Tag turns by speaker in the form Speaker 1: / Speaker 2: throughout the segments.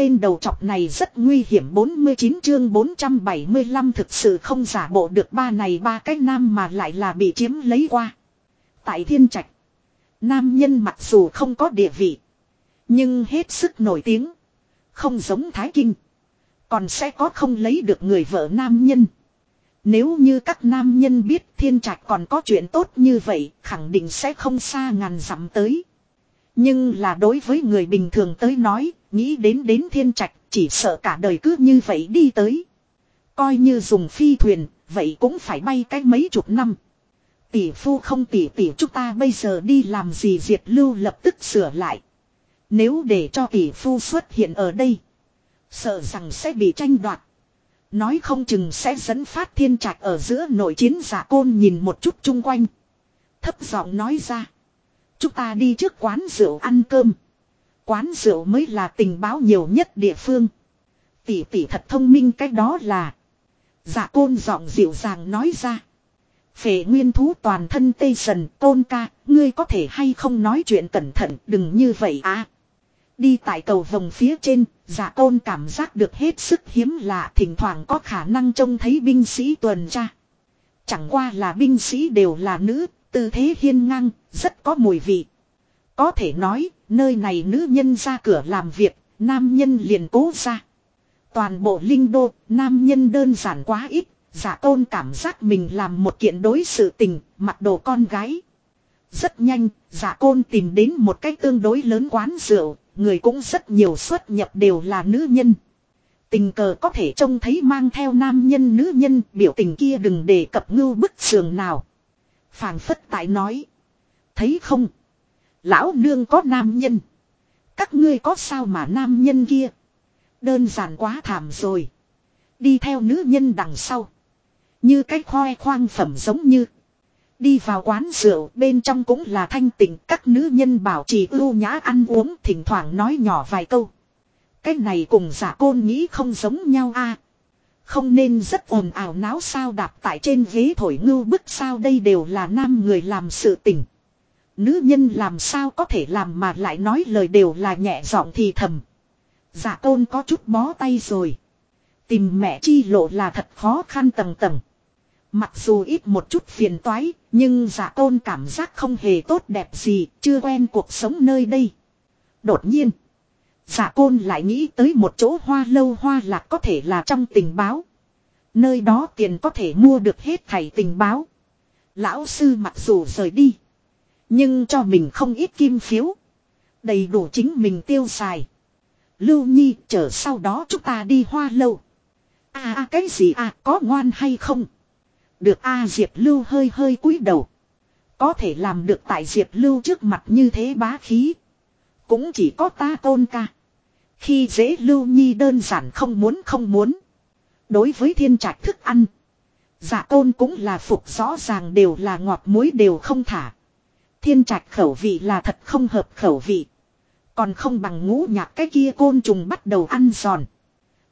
Speaker 1: tên đầu chọc này rất nguy hiểm 49 chương 475 thực sự không giả bộ được ba này ba cái nam mà lại là bị chiếm lấy qua. Tại thiên trạch. Nam nhân mặc dù không có địa vị. Nhưng hết sức nổi tiếng. Không giống Thái Kinh. Còn sẽ có không lấy được người vợ nam nhân. Nếu như các nam nhân biết thiên trạch còn có chuyện tốt như vậy, khẳng định sẽ không xa ngàn dặm tới. Nhưng là đối với người bình thường tới nói, nghĩ đến đến thiên trạch, chỉ sợ cả đời cứ như vậy đi tới. Coi như dùng phi thuyền, vậy cũng phải bay cách mấy chục năm. Tỷ phu không tỷ tỷ chúng ta bây giờ đi làm gì diệt lưu lập tức sửa lại. Nếu để cho tỷ phu xuất hiện ở đây, sợ rằng sẽ bị tranh đoạt. Nói không chừng sẽ dẫn phát thiên trạch ở giữa nội chiến giả côn nhìn một chút chung quanh. Thấp giọng nói ra. Chúng ta đi trước quán rượu ăn cơm. Quán rượu mới là tình báo nhiều nhất địa phương. Tỷ tỷ thật thông minh cách đó là. Dạ côn giọng dịu dàng nói ra. Phệ nguyên thú toàn thân tê sần côn ca, ngươi có thể hay không nói chuyện cẩn thận đừng như vậy à. Đi tại cầu vòng phía trên, giả dạ côn cảm giác được hết sức hiếm lạ thỉnh thoảng có khả năng trông thấy binh sĩ tuần tra. Chẳng qua là binh sĩ đều là nữ, tư thế hiên ngang, rất có mùi vị. Có thể nói, nơi này nữ nhân ra cửa làm việc, nam nhân liền cố ra. Toàn bộ linh đô, nam nhân đơn giản quá ít, giả tôn cảm giác mình làm một kiện đối sự tình, mặc đồ con gái. Rất nhanh, giả côn tìm đến một cách tương đối lớn quán rượu, người cũng rất nhiều xuất nhập đều là nữ nhân. Tình cờ có thể trông thấy mang theo nam nhân nữ nhân biểu tình kia đừng đề cập ngưu bức sườn nào. phàng phất tại nói. Thấy không? Lão nương có nam nhân. Các ngươi có sao mà nam nhân kia. Đơn giản quá thảm rồi. Đi theo nữ nhân đằng sau. Như cái khoe khoang phẩm giống như. Đi vào quán rượu, bên trong cũng là thanh tịnh các nữ nhân bảo trì ưu nhã ăn uống, thỉnh thoảng nói nhỏ vài câu. Cái này cùng giả côn nghĩ không giống nhau a Không nên rất ồn ào náo sao đạp tại trên ghế thổi ngưu bức sao đây đều là nam người làm sự tình. Nữ nhân làm sao có thể làm mà lại nói lời đều là nhẹ giọng thì thầm. Giả tôn có chút bó tay rồi. Tìm mẹ chi lộ là thật khó khăn tầng tầng. Mặc dù ít một chút phiền toái, nhưng giả tôn cảm giác không hề tốt đẹp gì, chưa quen cuộc sống nơi đây. Đột nhiên, dạ giả côn lại nghĩ tới một chỗ hoa lâu hoa lạc có thể là trong tình báo. Nơi đó tiền có thể mua được hết thảy tình báo. Lão sư mặc dù rời đi. Nhưng cho mình không ít kim phiếu. Đầy đủ chính mình tiêu xài. Lưu Nhi chờ sau đó chúng ta đi hoa lâu. À, à cái gì à có ngoan hay không? Được A Diệp Lưu hơi hơi cúi đầu. Có thể làm được tại Diệp Lưu trước mặt như thế bá khí. Cũng chỉ có ta tôn ca. Khi dễ Lưu Nhi đơn giản không muốn không muốn. Đối với thiên trạch thức ăn. Giả tôn cũng là phục rõ ràng đều là ngọt muối đều không thả. Thiên trạch khẩu vị là thật không hợp khẩu vị. Còn không bằng ngũ nhạc cái kia côn trùng bắt đầu ăn giòn.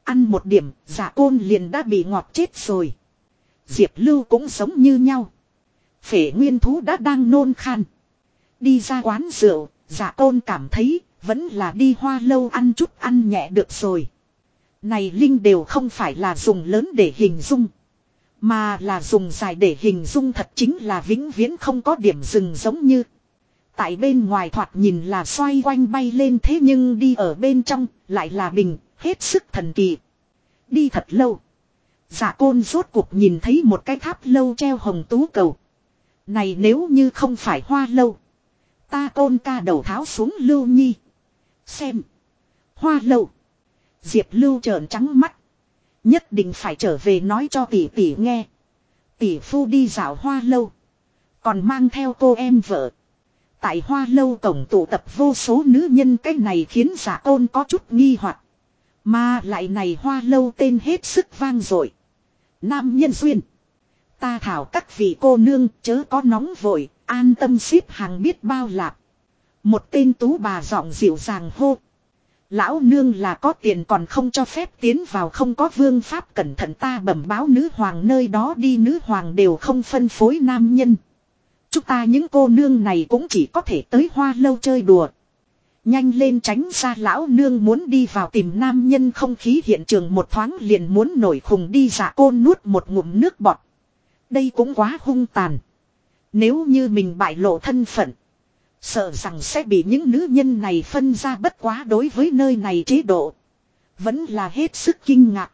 Speaker 1: Ăn một điểm, giả côn liền đã bị ngọt chết rồi. Diệp Lưu cũng giống như nhau. Phể nguyên thú đã đang nôn khan. Đi ra quán rượu, giả côn cảm thấy, vẫn là đi hoa lâu ăn chút ăn nhẹ được rồi. Này Linh đều không phải là dùng lớn để hình dung. Mà là dùng dài để hình dung thật chính là vĩnh viễn không có điểm dừng giống như. Tại bên ngoài thoạt nhìn là xoay quanh bay lên thế nhưng đi ở bên trong lại là bình, hết sức thần kỳ. Đi thật lâu. Giả côn rốt cuộc nhìn thấy một cái tháp lâu treo hồng tú cầu. Này nếu như không phải hoa lâu. Ta côn ca đầu tháo xuống lưu nhi. Xem. Hoa lâu. Diệp lưu trợn trắng mắt. Nhất định phải trở về nói cho tỷ tỷ nghe. Tỷ phu đi dạo hoa lâu. Còn mang theo cô em vợ. Tại hoa lâu cổng tụ tập vô số nữ nhân cái này khiến giả tôn có chút nghi hoặc Mà lại này hoa lâu tên hết sức vang dội Nam nhân duyên. Ta thảo các vị cô nương chớ có nóng vội, an tâm xếp hàng biết bao lạc. Một tên tú bà giọng dịu dàng hô. Lão nương là có tiền còn không cho phép tiến vào, không có vương pháp cẩn thận ta bẩm báo nữ hoàng nơi đó đi, nữ hoàng đều không phân phối nam nhân. Chúng ta những cô nương này cũng chỉ có thể tới hoa lâu chơi đùa. Nhanh lên tránh ra, lão nương muốn đi vào tìm nam nhân không khí hiện trường một thoáng liền muốn nổi khùng đi giả côn nuốt một ngụm nước bọt. Đây cũng quá hung tàn. Nếu như mình bại lộ thân phận. Sợ rằng sẽ bị những nữ nhân này phân ra bất quá đối với nơi này chế độ. Vẫn là hết sức kinh ngạc.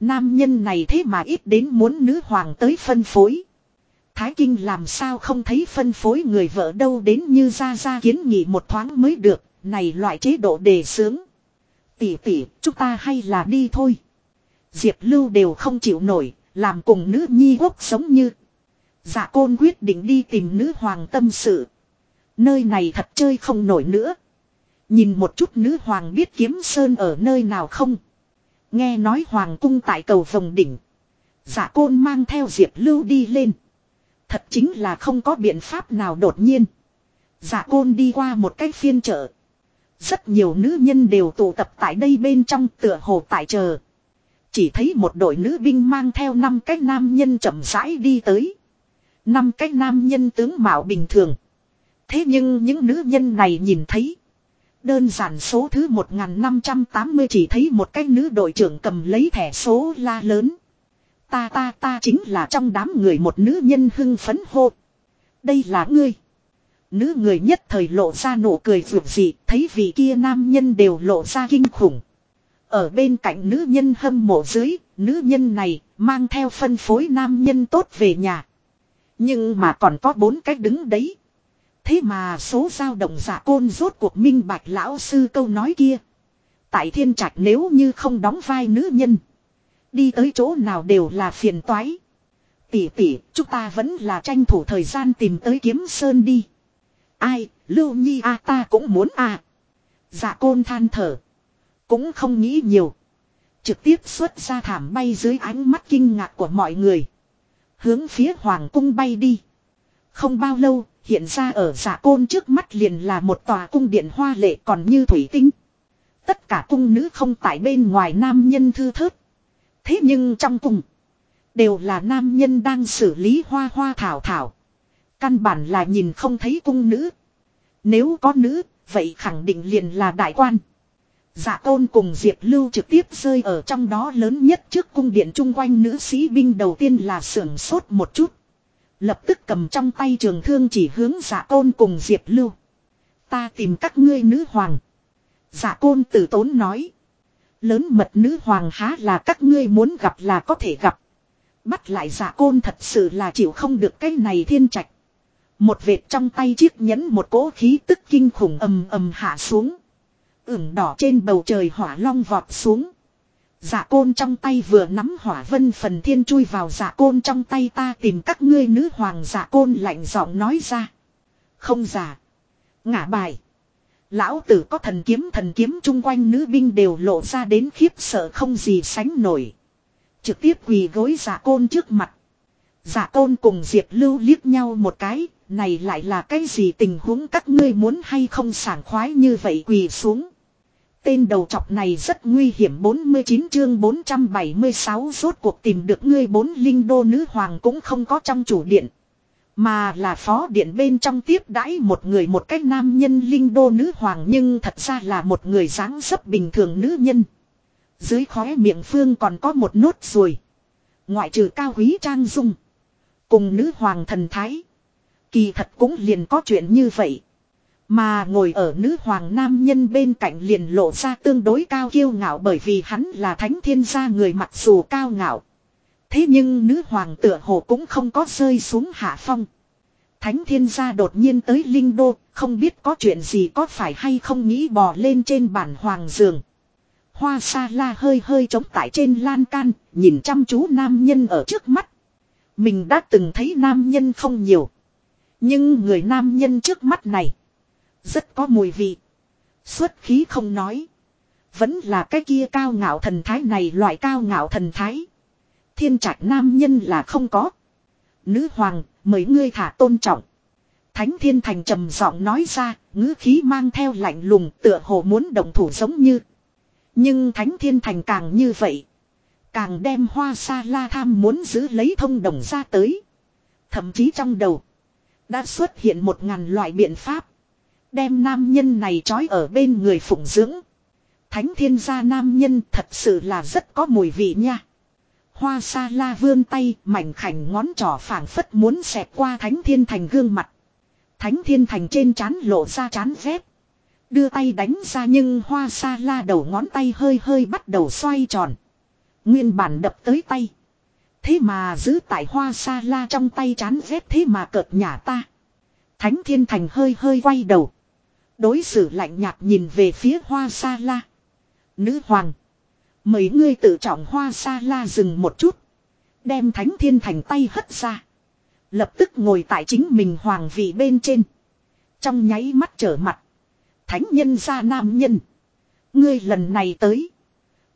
Speaker 1: Nam nhân này thế mà ít đến muốn nữ hoàng tới phân phối. Thái Kinh làm sao không thấy phân phối người vợ đâu đến như ra ra kiến nghị một thoáng mới được, này loại chế độ đề sướng. Tỷ tỷ, chúng ta hay là đi thôi. Diệp Lưu đều không chịu nổi, làm cùng nữ nhi quốc sống như. Dạ côn quyết định đi tìm nữ hoàng tâm sự. Nơi này thật chơi không nổi nữa. Nhìn một chút nữ hoàng biết kiếm sơn ở nơi nào không. Nghe nói hoàng cung tại cầu vòng đỉnh. Dạ côn mang theo Diệp Lưu đi lên. Thật chính là không có biện pháp nào đột nhiên. Dạ côn đi qua một cái phiên chợ. Rất nhiều nữ nhân đều tụ tập tại đây bên trong tựa hồ tại chờ. Chỉ thấy một đội nữ binh mang theo năm cái nam nhân chậm rãi đi tới. Năm cái nam nhân tướng mạo bình thường. Thế nhưng những nữ nhân này nhìn thấy. Đơn giản số thứ 1580 chỉ thấy một cái nữ đội trưởng cầm lấy thẻ số la lớn. Ta ta ta chính là trong đám người một nữ nhân hưng phấn hô. Đây là ngươi. Nữ người nhất thời lộ ra nụ cười vượt dị, thấy vị kia nam nhân đều lộ ra kinh khủng. Ở bên cạnh nữ nhân hâm mộ dưới, nữ nhân này mang theo phân phối nam nhân tốt về nhà. Nhưng mà còn có bốn cách đứng đấy. Thế mà số dao động giả côn rốt cuộc minh bạch lão sư câu nói kia. Tại thiên trạch nếu như không đóng vai nữ nhân. Đi tới chỗ nào đều là phiền toái. Tỷ tỷ, chúng ta vẫn là tranh thủ thời gian tìm tới kiếm sơn đi. Ai, Lưu Nhi a ta cũng muốn a. À. Dạ côn than thở. Cũng không nghĩ nhiều. Trực tiếp xuất ra thảm bay dưới ánh mắt kinh ngạc của mọi người. Hướng phía hoàng cung bay đi. Không bao lâu, hiện ra ở giả côn trước mắt liền là một tòa cung điện hoa lệ còn như thủy tinh. Tất cả cung nữ không tại bên ngoài nam nhân thư thớt. Thế nhưng trong cung, đều là nam nhân đang xử lý hoa hoa thảo thảo. Căn bản là nhìn không thấy cung nữ. Nếu có nữ, vậy khẳng định liền là đại quan. Dạ giả tôn cùng Diệp Lưu trực tiếp rơi ở trong đó lớn nhất trước cung điện chung quanh nữ sĩ binh đầu tiên là sưởng sốt một chút. Lập tức cầm trong tay trường thương chỉ hướng giả côn cùng Diệp Lưu. Ta tìm các ngươi nữ hoàng. giả côn tử tốn nói. Lớn mật nữ hoàng há là các ngươi muốn gặp là có thể gặp. Bắt lại giả côn thật sự là chịu không được cái này thiên trạch. Một vệt trong tay chiếc nhẫn một cỗ khí tức kinh khủng ầm ầm hạ xuống. ửng đỏ trên bầu trời hỏa long vọt xuống. Dạ côn trong tay vừa nắm hỏa vân phần thiên chui vào dạ côn trong tay ta tìm các ngươi nữ hoàng dạ côn lạnh giọng nói ra. Không giả. Ngả bài. Lão tử có thần kiếm thần kiếm chung quanh nữ binh đều lộ ra đến khiếp sợ không gì sánh nổi. Trực tiếp quỳ gối giả côn trước mặt. Giả côn cùng Diệp Lưu liếc nhau một cái, này lại là cái gì tình huống các ngươi muốn hay không sảng khoái như vậy quỳ xuống. Tên đầu chọc này rất nguy hiểm 49 chương 476 rốt cuộc tìm được ngươi bốn linh đô nữ hoàng cũng không có trong chủ điện. Mà là phó điện bên trong tiếp đãi một người một cách nam nhân linh đô nữ hoàng nhưng thật ra là một người dáng dấp bình thường nữ nhân. Dưới khóe miệng phương còn có một nốt ruồi. Ngoại trừ cao quý trang dung. Cùng nữ hoàng thần thái. Kỳ thật cũng liền có chuyện như vậy. Mà ngồi ở nữ hoàng nam nhân bên cạnh liền lộ ra tương đối cao kiêu ngạo bởi vì hắn là thánh thiên gia người mặc dù cao ngạo. Thế nhưng nữ hoàng tựa hồ cũng không có rơi xuống hạ phong. Thánh thiên gia đột nhiên tới Linh Đô, không biết có chuyện gì có phải hay không nghĩ bò lên trên bản hoàng giường. Hoa sa la hơi hơi chống tại trên lan can, nhìn chăm chú nam nhân ở trước mắt. Mình đã từng thấy nam nhân không nhiều. Nhưng người nam nhân trước mắt này, rất có mùi vị. Xuất khí không nói. Vẫn là cái kia cao ngạo thần thái này loại cao ngạo thần thái thiên trạch nam nhân là không có. Nữ hoàng, mời ngươi thả tôn trọng. Thánh thiên thành trầm giọng nói ra, ngữ khí mang theo lạnh lùng tựa hồ muốn động thủ giống như. Nhưng thánh thiên thành càng như vậy. Càng đem hoa sa la tham muốn giữ lấy thông đồng ra tới. Thậm chí trong đầu. Đã xuất hiện một ngàn loại biện pháp. Đem nam nhân này trói ở bên người phụng dưỡng. Thánh thiên gia nam nhân thật sự là rất có mùi vị nha. Hoa sa la vươn tay, mảnh khảnh ngón trỏ phảng phất muốn xẹt qua thánh thiên thành gương mặt. Thánh thiên thành trên chán lộ ra chán vét. Đưa tay đánh ra nhưng hoa sa la đầu ngón tay hơi hơi bắt đầu xoay tròn. Nguyên bản đập tới tay. Thế mà giữ tại hoa sa la trong tay chán vét thế mà cợt nhả ta. Thánh thiên thành hơi hơi quay đầu. Đối xử lạnh nhạt nhìn về phía hoa sa la. Nữ hoàng. Mấy ngươi tự trọng hoa sa la dừng một chút. Đem thánh thiên thành tay hất ra. Lập tức ngồi tại chính mình hoàng vị bên trên. Trong nháy mắt trở mặt. Thánh nhân ra nam nhân. Ngươi lần này tới.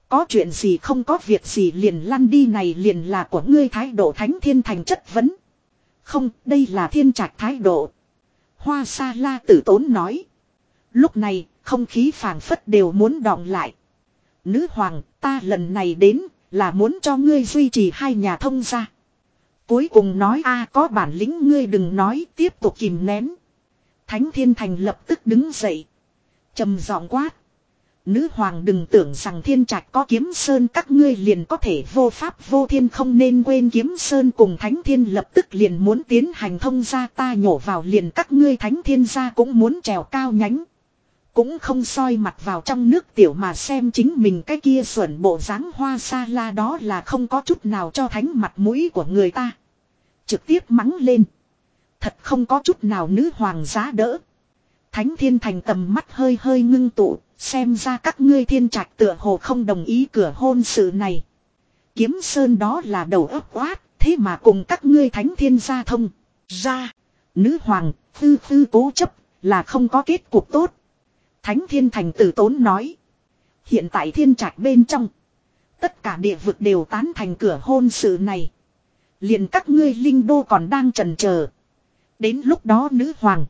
Speaker 1: Có chuyện gì không có việc gì liền lăn đi này liền là của ngươi thái độ thánh thiên thành chất vấn. Không, đây là thiên trạch thái độ. Hoa sa la tử tốn nói. Lúc này, không khí phảng phất đều muốn đọng lại. Nữ hoàng, ta lần này đến, là muốn cho ngươi duy trì hai nhà thông gia. Cuối cùng nói a có bản lĩnh ngươi đừng nói tiếp tục kìm nén. Thánh thiên thành lập tức đứng dậy. trầm giọng quát. Nữ hoàng đừng tưởng rằng thiên trạch có kiếm sơn các ngươi liền có thể vô pháp vô thiên không nên quên kiếm sơn cùng thánh thiên lập tức liền muốn tiến hành thông ra ta nhổ vào liền các ngươi thánh thiên gia cũng muốn trèo cao nhánh. Cũng không soi mặt vào trong nước tiểu mà xem chính mình cái kia xuẩn bộ dáng hoa sa la đó là không có chút nào cho thánh mặt mũi của người ta. Trực tiếp mắng lên. Thật không có chút nào nữ hoàng giá đỡ. Thánh thiên thành tầm mắt hơi hơi ngưng tụ, xem ra các ngươi thiên trạch tựa hồ không đồng ý cửa hôn sự này. Kiếm sơn đó là đầu ấp quát, thế mà cùng các ngươi thánh thiên gia thông. Ra, nữ hoàng, tư tư cố chấp, là không có kết cục tốt. Thánh thiên thành tử tốn nói. Hiện tại thiên trạch bên trong. Tất cả địa vực đều tán thành cửa hôn sự này. liền các ngươi linh đô còn đang trần chờ Đến lúc đó nữ hoàng.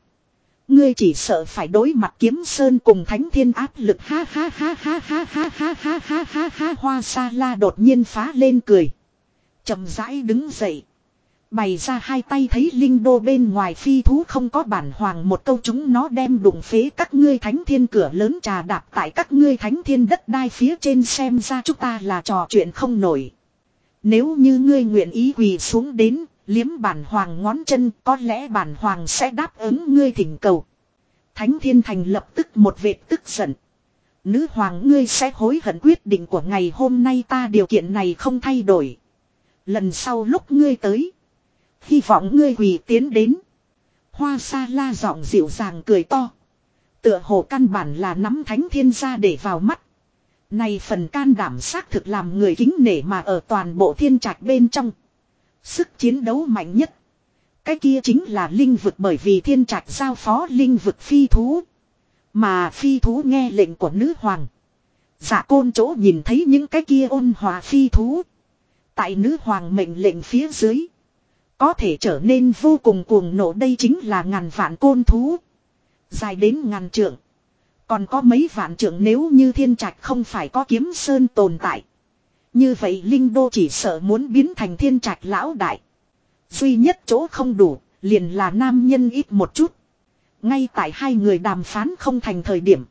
Speaker 1: Ngươi chỉ sợ phải đối mặt kiếm sơn cùng thánh thiên áp lực ha ha ha ha ha ha ha ha ha ha ha hoa sa la đột nhiên phá lên cười. chậm rãi đứng dậy. Bày ra hai tay thấy linh đô bên ngoài phi thú không có bản hoàng một câu chúng nó đem đụng phế các ngươi thánh thiên cửa lớn trà đạp tại các ngươi thánh thiên đất đai phía trên xem ra chúng ta là trò chuyện không nổi. Nếu như ngươi nguyện ý quỳ xuống đến, liếm bản hoàng ngón chân có lẽ bản hoàng sẽ đáp ứng ngươi thỉnh cầu. Thánh thiên thành lập tức một vệt tức giận. Nữ hoàng ngươi sẽ hối hận quyết định của ngày hôm nay ta điều kiện này không thay đổi. Lần sau lúc ngươi tới. Hy vọng ngươi quỳ tiến đến. Hoa sa la giọng dịu dàng cười to. Tựa hồ căn bản là nắm thánh thiên gia để vào mắt. Này phần can đảm xác thực làm người kính nể mà ở toàn bộ thiên trạch bên trong. Sức chiến đấu mạnh nhất. Cái kia chính là linh vực bởi vì thiên trạch giao phó linh vực phi thú. Mà phi thú nghe lệnh của nữ hoàng. Dạ côn chỗ nhìn thấy những cái kia ôn hòa phi thú. Tại nữ hoàng mệnh lệnh phía dưới. Có thể trở nên vô cùng cuồng nộ đây chính là ngàn vạn côn thú. Dài đến ngàn trượng. Còn có mấy vạn trượng nếu như thiên trạch không phải có kiếm sơn tồn tại. Như vậy Linh Đô chỉ sợ muốn biến thành thiên trạch lão đại. Duy nhất chỗ không đủ, liền là nam nhân ít một chút. Ngay tại hai người đàm phán không thành thời điểm.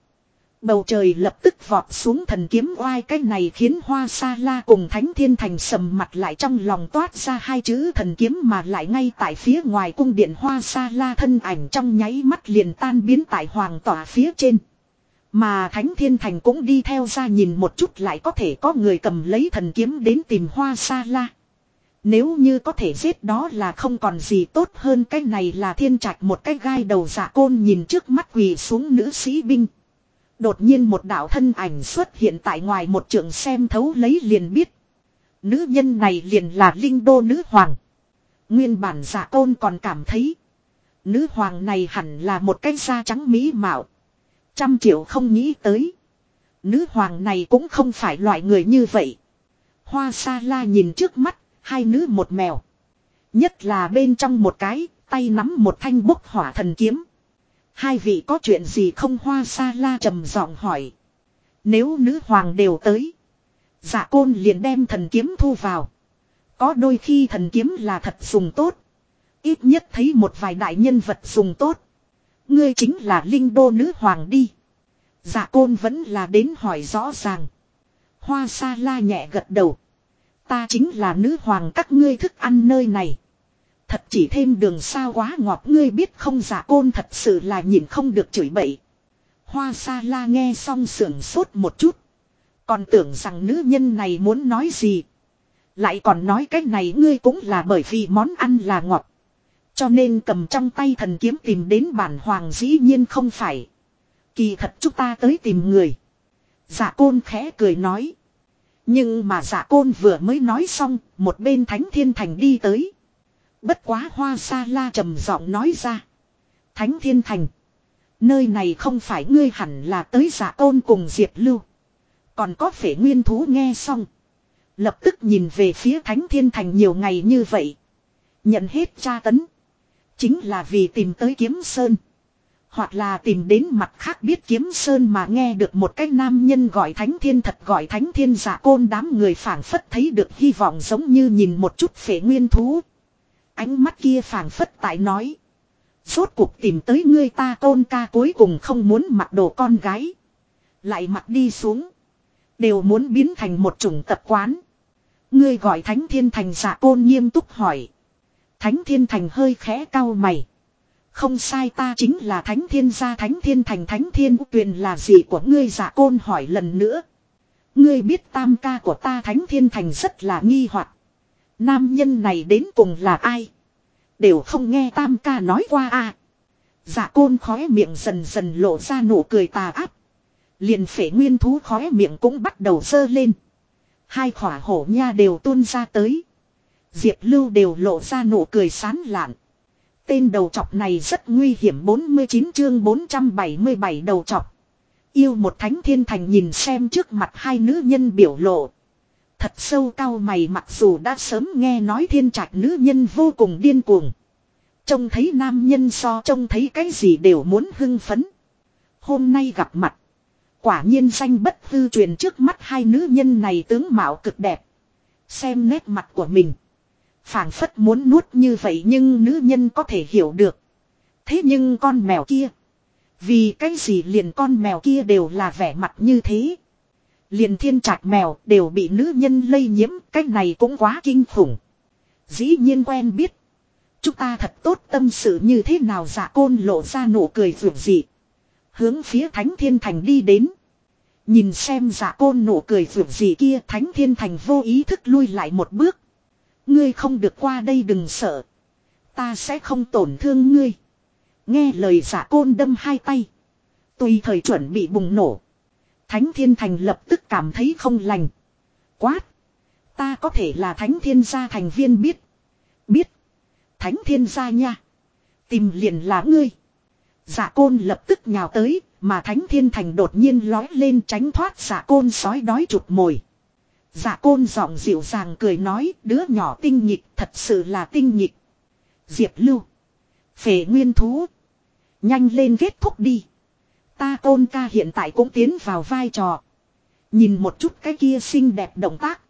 Speaker 1: Bầu trời lập tức vọt xuống thần kiếm oai, cái này khiến hoa sa la cùng thánh thiên thành sầm mặt lại trong lòng toát ra hai chữ thần kiếm mà lại ngay tại phía ngoài cung điện hoa sa la thân ảnh trong nháy mắt liền tan biến tại hoàng tỏa phía trên. Mà thánh thiên thành cũng đi theo ra nhìn một chút lại có thể có người cầm lấy thần kiếm đến tìm hoa sa la. Nếu như có thể giết đó là không còn gì tốt hơn, cái này là thiên trạch một cái gai đầu giả côn nhìn trước mắt quỳ xuống nữ sĩ binh. Đột nhiên một đạo thân ảnh xuất hiện tại ngoài một trường xem thấu lấy liền biết. Nữ nhân này liền là linh đô nữ hoàng. Nguyên bản giả côn còn cảm thấy. Nữ hoàng này hẳn là một cái da trắng mỹ mạo. Trăm triệu không nghĩ tới. Nữ hoàng này cũng không phải loại người như vậy. Hoa sa la nhìn trước mắt, hai nữ một mèo. Nhất là bên trong một cái, tay nắm một thanh bốc hỏa thần kiếm. Hai vị có chuyện gì không hoa sa la trầm giọng hỏi. Nếu nữ hoàng đều tới. Dạ côn liền đem thần kiếm thu vào. Có đôi khi thần kiếm là thật dùng tốt. Ít nhất thấy một vài đại nhân vật dùng tốt. Ngươi chính là linh đô nữ hoàng đi. Dạ côn vẫn là đến hỏi rõ ràng. Hoa sa la nhẹ gật đầu. Ta chính là nữ hoàng, các ngươi thức ăn nơi này. Thật chỉ thêm đường sao quá ngọt ngươi biết không giả côn thật sự là nhìn không được chửi bậy. Hoa sa la nghe xong sưởng sốt một chút. Còn tưởng rằng nữ nhân này muốn nói gì. Lại còn nói cái này ngươi cũng là bởi vì món ăn là ngọt. Cho nên cầm trong tay thần kiếm tìm đến bản hoàng dĩ nhiên không phải. Kỳ thật chúng ta tới tìm người. Giả côn khẽ cười nói. Nhưng mà giả côn vừa mới nói xong, một bên thánh thiên thành đi tới. Bất quá hoa sa la trầm giọng nói ra. Thánh thiên thành. Nơi này không phải ngươi hẳn là tới giả côn cùng diệt lưu. Còn có phể nguyên thú nghe xong. Lập tức nhìn về phía thánh thiên thành nhiều ngày như vậy. Nhận hết tra tấn. Chính là vì tìm tới kiếm sơn. Hoặc là tìm đến mặt khác biết kiếm sơn mà nghe được một cái nam nhân gọi thánh thiên thật gọi thánh thiên giả côn đám người phảng phất thấy được hy vọng giống như nhìn một chút phể nguyên thú. Ánh mắt kia phảng phất tại nói. Rốt cuộc tìm tới ngươi ta tôn ca cuối cùng không muốn mặc đồ con gái. Lại mặc đi xuống. Đều muốn biến thành một chủng tập quán. Ngươi gọi thánh thiên thành giả côn nghiêm túc hỏi. Thánh thiên thành hơi khẽ cau mày. Không sai ta chính là thánh thiên gia, thánh thiên thành, thánh thiên tuyền là gì của ngươi giả côn hỏi lần nữa. Ngươi biết tam ca của ta thánh thiên thành rất là nghi hoặc Nam nhân này đến cùng là ai? Đều không nghe tam ca nói qua à. Giả côn khóe miệng dần dần lộ ra nụ cười tà áp. Liền phể nguyên thú khóe miệng cũng bắt đầu sơ lên. Hai khỏa hổ nha đều tuôn ra tới. Diệp Lưu đều lộ ra nụ cười sán lạn. Tên đầu chọc này rất nguy hiểm 49 chương 477 đầu chọc. Yêu một thánh thiên thành nhìn xem trước mặt hai nữ nhân biểu lộ. Thật sâu cao mày mặc dù đã sớm nghe nói thiên trạch nữ nhân vô cùng điên cuồng. Trông thấy nam nhân so trông thấy cái gì đều muốn hưng phấn. Hôm nay gặp mặt. Quả nhiên danh bất hư truyền trước mắt hai nữ nhân này tướng mạo cực đẹp. Xem nét mặt của mình, phảng phất muốn nuốt như vậy nhưng nữ nhân có thể hiểu được. Thế nhưng con mèo kia. Vì cái gì liền con mèo kia đều là vẻ mặt như thế. Liền thiên trạch mèo đều bị nữ nhân lây nhiễm. Cái này cũng quá kinh khủng. Dĩ nhiên quen biết. Chúng ta thật tốt tâm sự như thế nào giả côn lộ ra nụ cười vượt dị. Hướng phía thánh thiên thành đi đến. Nhìn xem giả côn nụ cười vượt dị kia, thánh thiên thành vô ý thức lui lại một bước. Ngươi không được qua đây đừng sợ. Ta sẽ không tổn thương ngươi. Nghe lời giả côn đâm hai tay. Tùy thời chuẩn bị bùng nổ. Thánh thiên thành lập tức cảm thấy không lành. Quát. Ta có thể là thánh thiên gia thành viên biết. Biết. Thánh thiên gia nha. Tìm liền là ngươi. Giả côn lập tức nhào tới. Mà thánh thiên thành đột nhiên lói lên tránh thoát giả côn sói đói chụp mồi. Dạ côn giọng dịu dàng cười nói, đứa nhỏ tinh nhịp thật sự là tinh nhịp. Diệp lưu. Phể nguyên thú. Nhanh lên kết thúc đi. Ta côn ca hiện tại cũng tiến vào vai trò. Nhìn một chút cái kia xinh đẹp động tác.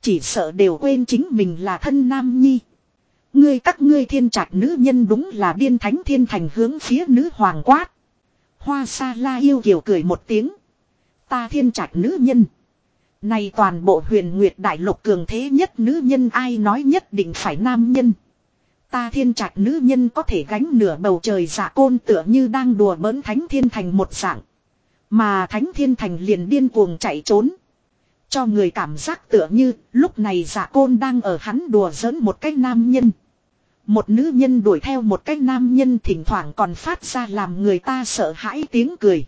Speaker 1: Chỉ sợ đều quên chính mình là thân nam nhi. Ngươi các ngươi thiên trạch nữ nhân đúng là điên thánh thiên thành hướng phía nữ hoàng quát. Hoa sa la yêu kiều cười một tiếng. Ta thiên trạch nữ nhân. Này toàn bộ huyền nguyệt đại lục cường thế nhất nữ nhân ai nói nhất định phải nam nhân. Ta thiên trạch nữ nhân có thể gánh nửa bầu trời giả côn tựa như đang đùa bỡn thánh thiên thành một dạng. Mà thánh thiên thành liền điên cuồng chạy trốn. Cho người cảm giác tựa như lúc này giả côn đang ở hắn đùa giỡn một cái nam nhân. Một nữ nhân đuổi theo một cái nam nhân thỉnh thoảng còn phát ra làm người ta sợ hãi tiếng cười.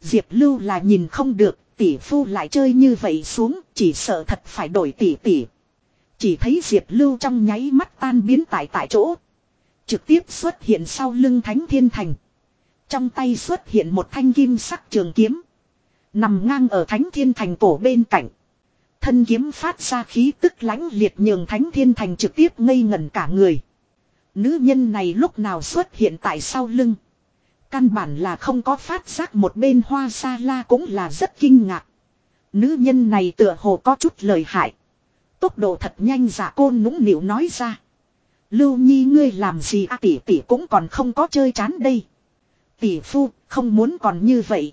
Speaker 1: Diệp Lưu là nhìn không được, tỷ phu lại chơi như vậy xuống, chỉ sợ thật phải đổi tỷ tỷ. Chỉ thấy Diệp Lưu trong nháy mắt tan biến tại tại chỗ. Trực tiếp xuất hiện sau lưng Thánh Thiên Thành. Trong tay xuất hiện một thanh kim sắc trường kiếm. Nằm ngang ở Thánh Thiên Thành cổ bên cạnh. Thân kiếm phát ra khí tức lãnh liệt nhường Thánh Thiên Thành trực tiếp ngây ngẩn cả người. Nữ nhân này lúc nào xuất hiện tại sau lưng. Căn bản là không có phát giác một bên hoa sa la cũng là rất kinh ngạc. Nữ nhân này tựa hồ có chút lời hại. Tốc độ thật nhanh giả côn nũng nịu nói ra. Lưu Nhi ngươi làm gì a tỷ tỷ cũng còn không có chơi chán đây. Tỷ phu, không muốn còn như vậy.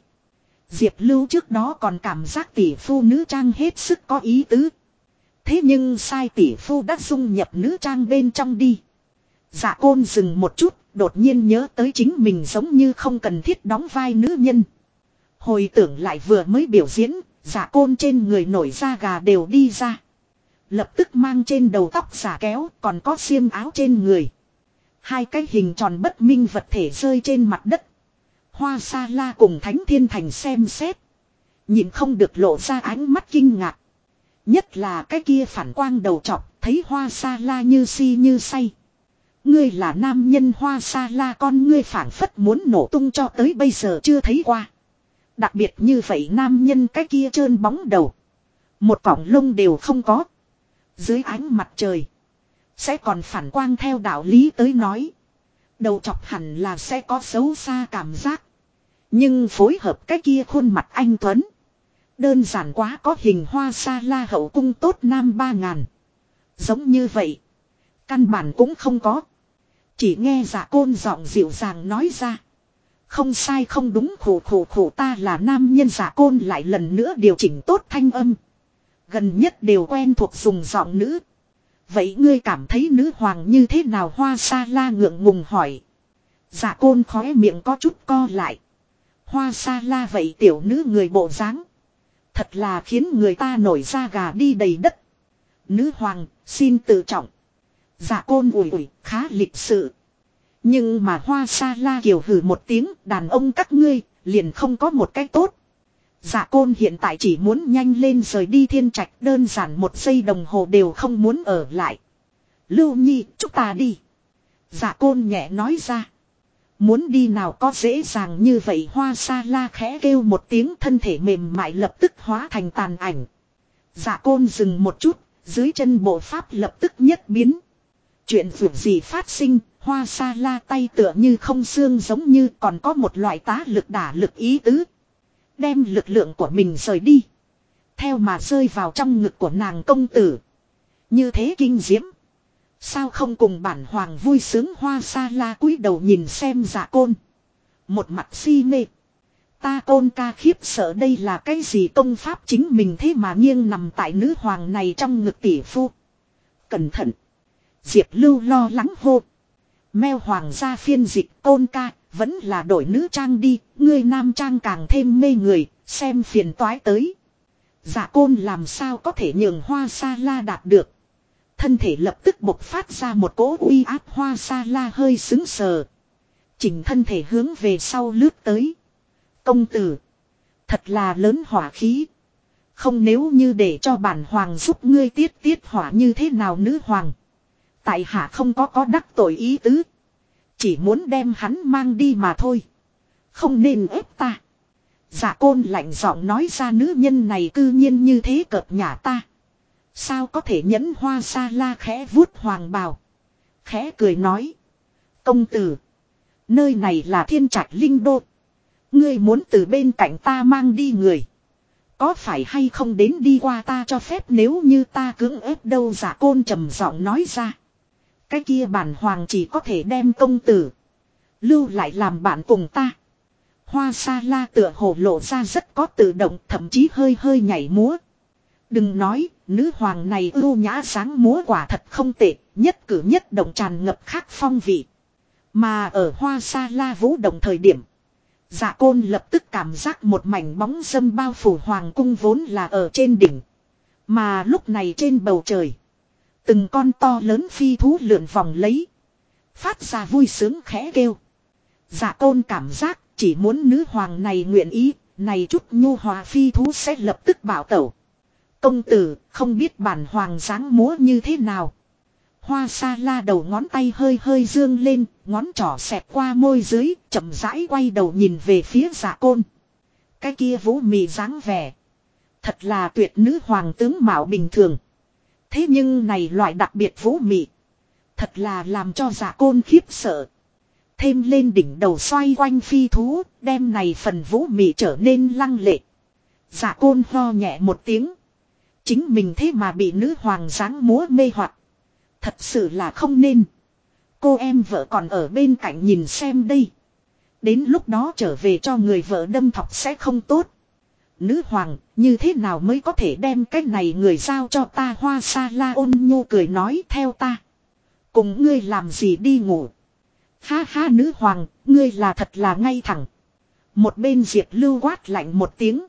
Speaker 1: Diệp Lưu trước đó còn cảm giác tỷ phu nữ trang hết sức có ý tứ. Thế nhưng sai tỷ phu đã dung nhập nữ trang bên trong đi. Dạ côn dừng một chút, đột nhiên nhớ tới chính mình giống như không cần thiết đóng vai nữ nhân. Hồi tưởng lại vừa mới biểu diễn, giả côn trên người nổi da gà đều đi ra. Lập tức mang trên đầu tóc xà kéo, còn có xiêm áo trên người. Hai cái hình tròn bất minh vật thể rơi trên mặt đất. Hoa sa la cùng thánh thiên thành xem xét. Nhìn không được lộ ra ánh mắt kinh ngạc. Nhất là cái kia phản quang đầu trọc thấy hoa sa la như si như say. Ngươi là nam nhân hoa sa la, con ngươi phản phất muốn nổ tung cho tới bây giờ chưa thấy qua. Đặc biệt như vậy nam nhân cái kia trơn bóng đầu. Một cọng lông đều không có. Dưới ánh mặt trời. Sẽ còn phản quang theo đạo lý tới nói. Đầu chọc hẳn là sẽ có xấu xa cảm giác. Nhưng phối hợp cái kia khuôn mặt anh Tuấn. Đơn giản quá có hình hoa sa la hậu cung tốt nam ba ngàn. Giống như vậy. Căn bản cũng không có. Chỉ nghe giả côn giọng dịu dàng nói ra. Không sai không đúng khổ khổ khổ ta là nam nhân giả côn lại lần nữa điều chỉnh tốt thanh âm. Gần nhất đều quen thuộc dùng giọng nữ. Vậy ngươi cảm thấy nữ hoàng như thế nào hoa sa la ngượng ngùng hỏi. Giả côn khóe miệng có chút co lại. Hoa sa la vậy tiểu nữ người bộ dáng Thật là khiến người ta nổi da gà đi đầy đất. Nữ hoàng, xin tự trọng. Giả côn ủi ủi, khá lịch sự. Nhưng mà hoa sa la kiều hử một tiếng đàn ông các ngươi liền không có một cái tốt. Dạ côn hiện tại chỉ muốn nhanh lên rời đi thiên trạch đơn giản một giây đồng hồ đều không muốn ở lại. Lưu Nhi, chúng ta đi. Dạ côn nhẹ nói ra. Muốn đi nào có dễ dàng như vậy hoa sa la khẽ kêu một tiếng thân thể mềm mại lập tức hóa thành tàn ảnh. Dạ côn dừng một chút, dưới chân bộ pháp lập tức nhất biến. Chuyện vượt gì phát sinh, Hoa sa la tay tựa như không xương giống như còn có một loại tá lực đả lực ý tứ. Đem lực lượng của mình rời đi. Theo mà rơi vào trong ngực của nàng công tử. Như thế kinh diễm. Sao không cùng bản hoàng vui sướng hoa sa la cúi đầu nhìn xem giả côn. Một mặt si mê. Ta côn ca khiếp sợ đây là cái gì công pháp chính mình thế mà nghiêng nằm tại nữ hoàng này trong ngực tỷ phu. Cẩn thận. Diệp lưu lo lắng hô. Mèo hoàng gia phiên dịch côn ca, vẫn là đổi nữ trang đi, ngươi nam trang càng thêm mê người, xem phiền toái tới. Giả côn làm sao có thể nhường hoa sa la đạt được. Thân thể lập tức bộc phát ra một cỗ uy áp hoa sa la hơi xứng sờ. Chỉnh thân thể hướng về sau lướt tới. Công tử. Thật là lớn hỏa khí. Không nếu như để cho bản hoàng giúp ngươi tiết tiết hỏa như thế nào nữ hoàng. Tại hạ không có có đắc tội ý tứ. Chỉ muốn đem hắn mang đi mà thôi. Không nên ép ta. Dạ côn lạnh giọng nói ra nữ nhân này cư nhiên như thế cợt nhả ta. Sao có thể nhẫn hoa sa la khẽ vuốt hoàng bào. Khẽ cười nói. Công tử. Nơi này là thiên trạch linh đô. Ngươi muốn từ bên cạnh ta mang đi người. Có phải hay không đến đi qua ta cho phép nếu như ta cưỡng ép đâu giả côn trầm giọng nói ra. Cái kia bản hoàng chỉ có thể đem công tử. Lưu lại làm bạn cùng ta. Hoa sa la tựa hồ lộ ra rất có tự động thậm chí hơi hơi nhảy múa. Đừng nói, nữ hoàng này ưu nhã sáng múa quả thật không tệ, nhất cử nhất động tràn ngập khác phong vị. Mà ở hoa sa la vũ động thời điểm. Dạ côn lập tức cảm giác một mảnh bóng dâm bao phủ hoàng cung vốn là ở trên đỉnh. Mà lúc này trên bầu trời. Từng con to lớn phi thú lượn vòng lấy. Phát ra vui sướng khẽ kêu. giả côn cảm giác chỉ muốn nữ hoàng này nguyện ý, này chút nhu hòa phi thú sẽ lập tức bảo tẩu. Công tử, không biết bản hoàng dáng múa như thế nào. Hoa sa la đầu ngón tay hơi hơi dương lên, ngón trỏ xẹt qua môi dưới, chậm rãi quay đầu nhìn về phía giả côn. Cái kia vũ mì dáng vẻ. Thật là tuyệt nữ hoàng tướng mạo bình thường. Thế nhưng này loại đặc biệt vũ mị. Thật là làm cho giả côn khiếp sợ. Thêm lên đỉnh đầu xoay quanh phi thú, đem này phần vũ mị trở nên lăng lệ. Giả côn ho nhẹ một tiếng. Chính mình thế mà bị nữ hoàng dáng múa mê hoặc Thật sự là không nên. Cô em vợ còn ở bên cạnh nhìn xem đây. Đến lúc đó trở về cho người vợ đâm thọc sẽ không tốt. Nữ hoàng, như thế nào mới có thể đem cái này người giao cho ta hoa sa la ôn nhu cười nói theo ta. Cùng ngươi làm gì đi ngủ. Ha ha nữ hoàng, ngươi là thật là ngay thẳng. Một bên diệt lưu quát lạnh một tiếng.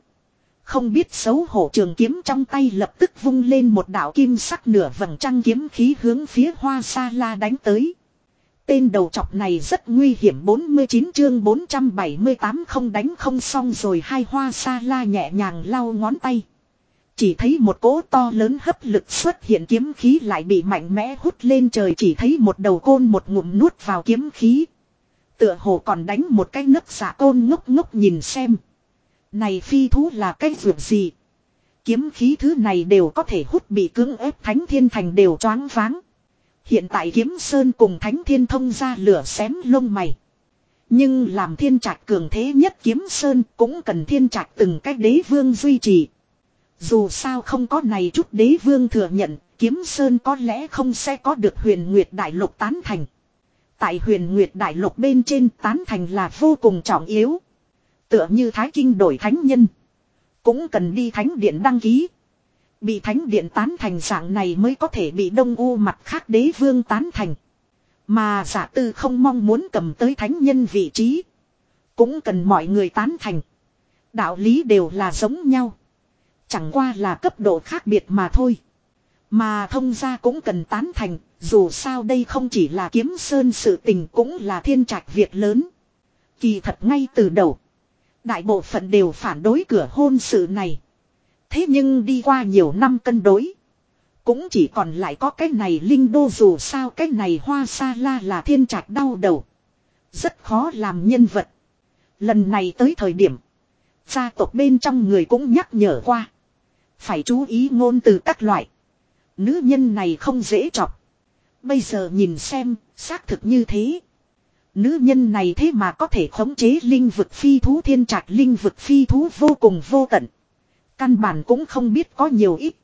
Speaker 1: Không biết xấu hổ trường kiếm trong tay lập tức vung lên một đạo kim sắc nửa vầng trăng kiếm khí hướng phía hoa sa la đánh tới. Tên đầu chọc này rất nguy hiểm 49 chương 478 không đánh không xong rồi, hai hoa sa la nhẹ nhàng lau ngón tay. Chỉ thấy một cỗ to lớn hấp lực xuất hiện, kiếm khí lại bị mạnh mẽ hút lên trời, chỉ thấy một đầu côn một ngụm nuốt vào kiếm khí. Tựa hồ còn đánh một cái nấc giả côn ngốc ngốc nhìn xem. Này phi thú là cái vượt gì? Kiếm khí thứ này đều có thể hút bị cưỡng ép thánh thiên thành đều choáng váng. Hiện tại kiếm sơn cùng thánh thiên thông ra lửa xém lông mày. Nhưng làm thiên trạch cường thế nhất kiếm sơn cũng cần thiên trạch từng cách đế vương duy trì. Dù sao không có này chút đế vương thừa nhận, kiếm sơn có lẽ không sẽ có được huyền nguyệt đại lục tán thành. Tại huyền nguyệt đại lục bên trên tán thành là vô cùng trọng yếu. Tựa như thái kinh đổi thánh nhân. Cũng cần đi thánh điện đăng ký. Bị thánh điện tán thành dạng này mới có thể bị đông u mặt khác đế vương tán thành. Mà giả tư không mong muốn cầm tới thánh nhân vị trí. Cũng cần mọi người tán thành. Đạo lý đều là giống nhau. Chẳng qua là cấp độ khác biệt mà thôi. Mà thông gia cũng cần tán thành, dù sao đây không chỉ là kiếm sơn sự tình cũng là thiên trạch việc lớn. Kỳ thật ngay từ đầu. Đại bộ phận đều phản đối cửa hôn sự này. Thế nhưng đi qua nhiều năm cân đối. Cũng chỉ còn lại có cái này linh đô dù sao cái này hoa sa la là thiên trạch đau đầu. Rất khó làm nhân vật. Lần này tới thời điểm. Gia tộc bên trong người cũng nhắc nhở qua. Phải chú ý ngôn từ các loại. Nữ nhân này không dễ chọc. Bây giờ nhìn xem, xác thực như thế. Nữ nhân này thế mà có thể khống chế linh vực phi thú thiên trạch linh vực phi thú vô cùng vô tận. Căn bản cũng không biết có nhiều ít.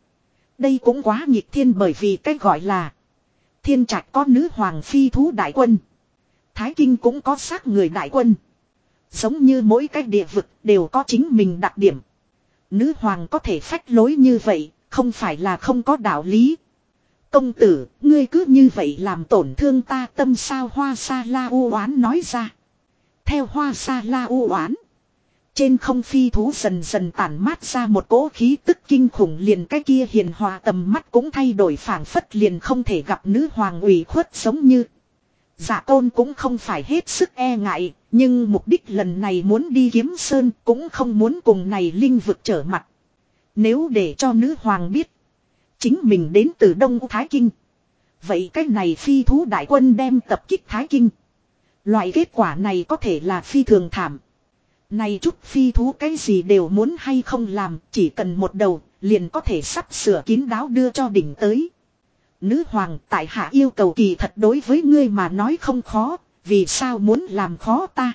Speaker 1: Đây cũng quá nghịch thiên bởi vì cách gọi là Thiên trạch có nữ hoàng phi thú đại quân. Thái Kinh cũng có xác người đại quân. Giống như mỗi cái địa vực đều có chính mình đặc điểm. Nữ hoàng có thể phách lối như vậy, không phải là không có đạo lý. Công tử, ngươi cứ như vậy làm tổn thương ta tâm sao hoa sa la u oán nói ra. Theo hoa sa la u oán. Trên không phi thú dần dần tản mát ra một cỗ khí tức kinh khủng liền cái kia hiền hòa tầm mắt cũng thay đổi phảng phất liền không thể gặp nữ hoàng ủy khuất giống như. giả tôn cũng không phải hết sức e ngại, nhưng mục đích lần này muốn đi kiếm sơn cũng không muốn cùng này linh vực trở mặt. Nếu để cho nữ hoàng biết, chính mình đến từ Đông Thái Kinh. Vậy cái này phi thú đại quân đem tập kích Thái Kinh. Loại kết quả này có thể là phi thường thảm. Này chút phi thú cái gì đều muốn hay không làm, chỉ cần một đầu, liền có thể sắp sửa kín đáo đưa cho đỉnh tới. Nữ hoàng tại hạ yêu cầu kỳ thật đối với ngươi mà nói không khó, vì sao muốn làm khó ta?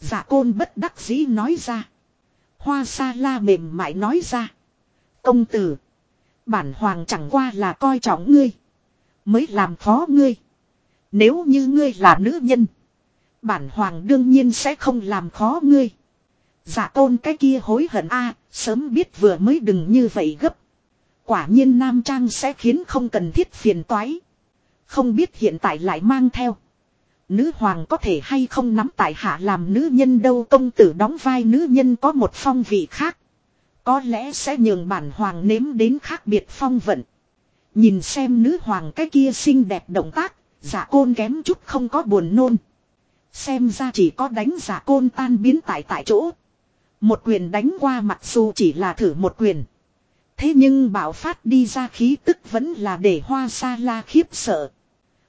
Speaker 1: Dạ côn bất đắc dĩ nói ra. Hoa sa la mềm mại nói ra. Công tử. Bản hoàng chẳng qua là coi trọng ngươi. Mới làm khó ngươi. Nếu như ngươi là nữ nhân. Bản hoàng đương nhiên sẽ không làm khó ngươi. giả tôn cái kia hối hận a sớm biết vừa mới đừng như vậy gấp. Quả nhiên nam trang sẽ khiến không cần thiết phiền toái. Không biết hiện tại lại mang theo. Nữ hoàng có thể hay không nắm tại hạ làm nữ nhân đâu công tử đóng vai nữ nhân có một phong vị khác. Có lẽ sẽ nhường bản hoàng nếm đến khác biệt phong vận. Nhìn xem nữ hoàng cái kia xinh đẹp động tác, giả côn kém chút không có buồn nôn. Xem ra chỉ có đánh giả côn tan biến tại tại chỗ. Một quyền đánh qua mặc dù chỉ là thử một quyền. Thế nhưng bảo phát đi ra khí tức vẫn là để hoa sa la khiếp sợ.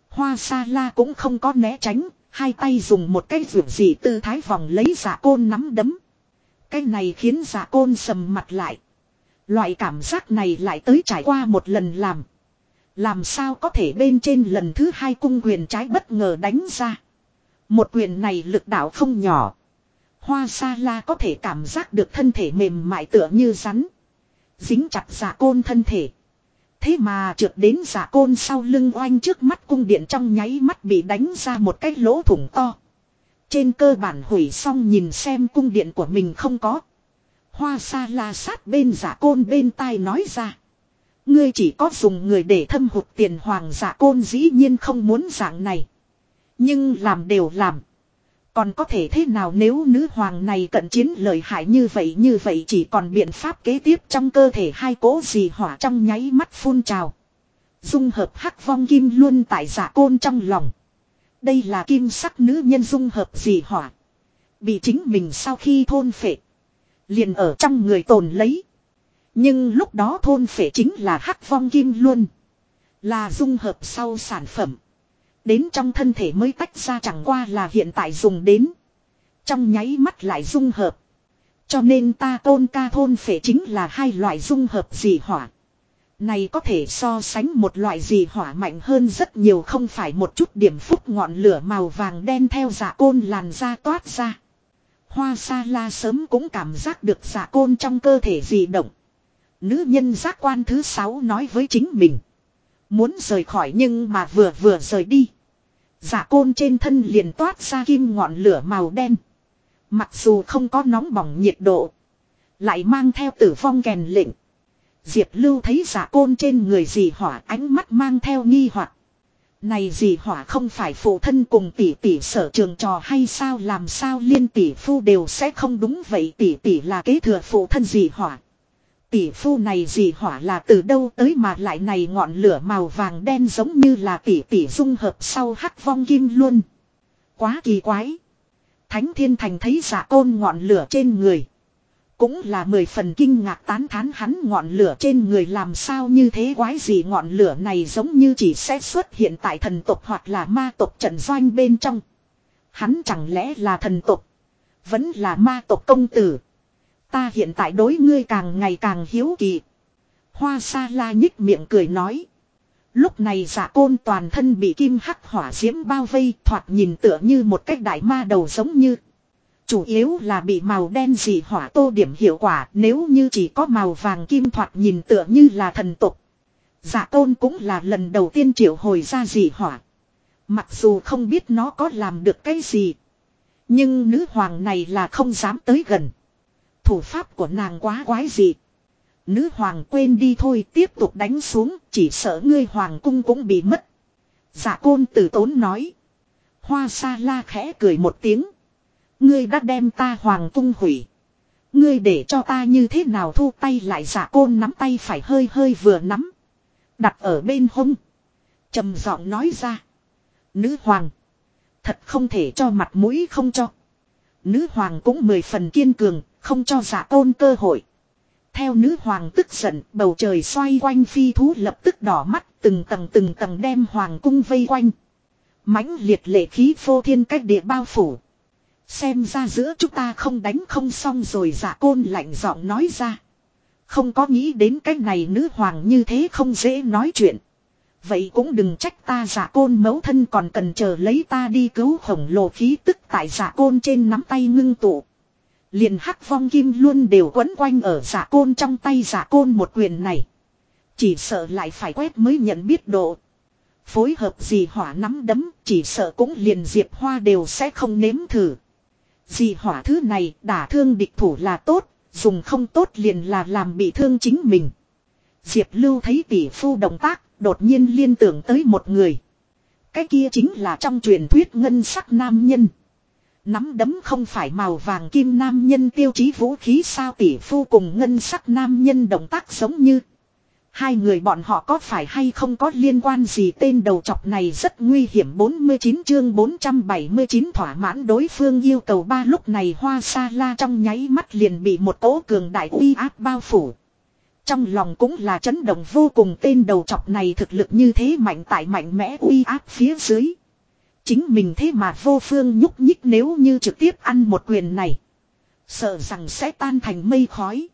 Speaker 1: Hoa sa la cũng không có né tránh, hai tay dùng một cái vượt dị tư thái vòng lấy giả côn nắm đấm. Cái này khiến giả côn sầm mặt lại. Loại cảm giác này lại tới trải qua một lần làm. Làm sao có thể bên trên lần thứ hai cung quyền trái bất ngờ đánh ra. Một quyền này lực đạo không nhỏ. Hoa sa la có thể cảm giác được thân thể mềm mại tựa như rắn. Dính chặt giả côn thân thể. Thế mà trượt đến giả côn sau lưng oanh trước mắt cung điện trong nháy mắt bị đánh ra một cái lỗ thủng to. Trên cơ bản hủy xong nhìn xem cung điện của mình không có. Hoa sa la sát bên giả côn bên tai nói ra. Ngươi chỉ có dùng người để thâm hụt tiền hoàng giả côn dĩ nhiên không muốn dạng này. Nhưng làm đều làm. Còn có thể thế nào nếu nữ hoàng này cận chiến lợi hại như vậy như vậy chỉ còn biện pháp kế tiếp trong cơ thể hai cỗ gì hỏa trong nháy mắt phun trào. Dung hợp hắc vong kim luôn tại giả côn trong lòng. Đây là kim sắc nữ nhân dung hợp gì hỏa. Bị chính mình sau khi thôn phệ. Liền ở trong người tồn lấy. Nhưng lúc đó thôn phệ chính là hắc vong kim luôn. Là dung hợp sau sản phẩm. Đến trong thân thể mới tách ra chẳng qua là hiện tại dùng đến. Trong nháy mắt lại dung hợp. Cho nên ta tôn ca thôn phệ chính là hai loại dung hợp dị hỏa. Này có thể so sánh một loại dị hỏa mạnh hơn rất nhiều không phải một chút điểm phúc ngọn lửa màu vàng đen theo dạ côn làn da toát ra. Hoa sa la sớm cũng cảm giác được dạ côn trong cơ thể dị động. Nữ nhân giác quan thứ sáu nói với chính mình. Muốn rời khỏi nhưng mà vừa vừa rời đi. giả côn trên thân liền toát ra kim ngọn lửa màu đen. Mặc dù không có nóng bỏng nhiệt độ. Lại mang theo tử vong kèn lệnh. Diệp Lưu thấy giả côn trên người dì hỏa ánh mắt mang theo nghi hoặc. Này dì hỏa không phải phụ thân cùng tỷ tỷ sở trường trò hay sao, làm sao liên tỷ phu đều sẽ không đúng vậy tỷ tỷ là kế thừa phụ thân dì hỏa. Tỷ phu này gì hỏa là từ đâu tới mà lại này ngọn lửa màu vàng đen giống như là tỷ tỷ dung hợp sau hắc vong kim luôn. Quá kỳ quái. Thánh thiên thành thấy giả côn ngọn lửa trên người. Cũng là mười phần kinh ngạc tán thán hắn ngọn lửa trên người làm sao như thế quái gì ngọn lửa này giống như chỉ sẽ xuất hiện tại thần tộc hoặc là ma tộc trận doanh bên trong. Hắn chẳng lẽ là thần tộc. Vẫn là ma tộc công tử. Ta hiện tại đối ngươi càng ngày càng hiếu kỳ. Hoa sa la nhích miệng cười nói. Lúc này giả côn toàn thân bị kim hắc hỏa diễm bao vây, thoạt nhìn tựa như một cách đại ma đầu giống như. Chủ yếu là bị màu đen dị hỏa tô điểm hiệu quả, nếu như chỉ có màu vàng kim thoạt nhìn tựa như là thần tục. Giả tôn cũng là lần đầu tiên triệu hồi ra dị hỏa. Mặc dù không biết nó có làm được cái gì. Nhưng nữ hoàng này là không dám tới gần. Thủ pháp của nàng quá quái dị. Nữ hoàng quên đi thôi tiếp tục đánh xuống chỉ sợ ngươi hoàng cung cũng bị mất. Giả côn tử tốn nói. Hoa sa la khẽ cười một tiếng. Ngươi đã đem ta hoàng cung hủy. Ngươi để cho ta như thế nào thu tay lại giả côn nắm tay phải hơi hơi vừa nắm. Đặt ở bên hông. trầm giọng nói ra. Nữ hoàng. Thật không thể cho mặt mũi không cho. Nữ hoàng cũng mười phần kiên cường, không cho giả côn cơ hội. Theo nữ hoàng tức giận, bầu trời xoay quanh phi thú lập tức đỏ mắt, từng tầng từng tầng đem hoàng cung vây quanh. mãnh liệt lệ khí phô thiên cách địa bao phủ. Xem ra giữa chúng ta không đánh không xong rồi giả côn lạnh giọng nói ra. Không có nghĩ đến cái này nữ hoàng như thế không dễ nói chuyện. Vậy cũng đừng trách ta giả côn mấu thân còn cần chờ lấy ta đi cứu khổng lồ khí tức tại giả côn trên nắm tay ngưng tụ. Liền hắc vong kim luôn đều quấn quanh ở giả côn trong tay giả côn một quyền này. Chỉ sợ lại phải quét mới nhận biết độ. Phối hợp gì hỏa nắm đấm chỉ sợ cũng liền diệp hoa đều sẽ không nếm thử. gì hỏa thứ này đả thương địch thủ là tốt, dùng không tốt liền là làm bị thương chính mình. Diệp Lưu thấy tỷ phu động tác, đột nhiên liên tưởng tới một người. Cái kia chính là trong truyền thuyết ngân sắc nam nhân. Nắm đấm không phải màu vàng kim nam nhân tiêu chí vũ khí sao tỷ phu cùng ngân sắc nam nhân động tác giống như. Hai người bọn họ có phải hay không có liên quan gì tên đầu chọc này rất nguy hiểm 49 chương 479 thỏa mãn đối phương yêu cầu ba lúc này hoa sa la trong nháy mắt liền bị một tố cường đại uy áp bao phủ. Trong lòng cũng là chấn động vô cùng tên đầu chọc này thực lực như thế mạnh tại mạnh mẽ uy áp phía dưới. Chính mình thế mà vô phương nhúc nhích nếu như trực tiếp ăn một quyền này. Sợ rằng sẽ tan thành mây khói.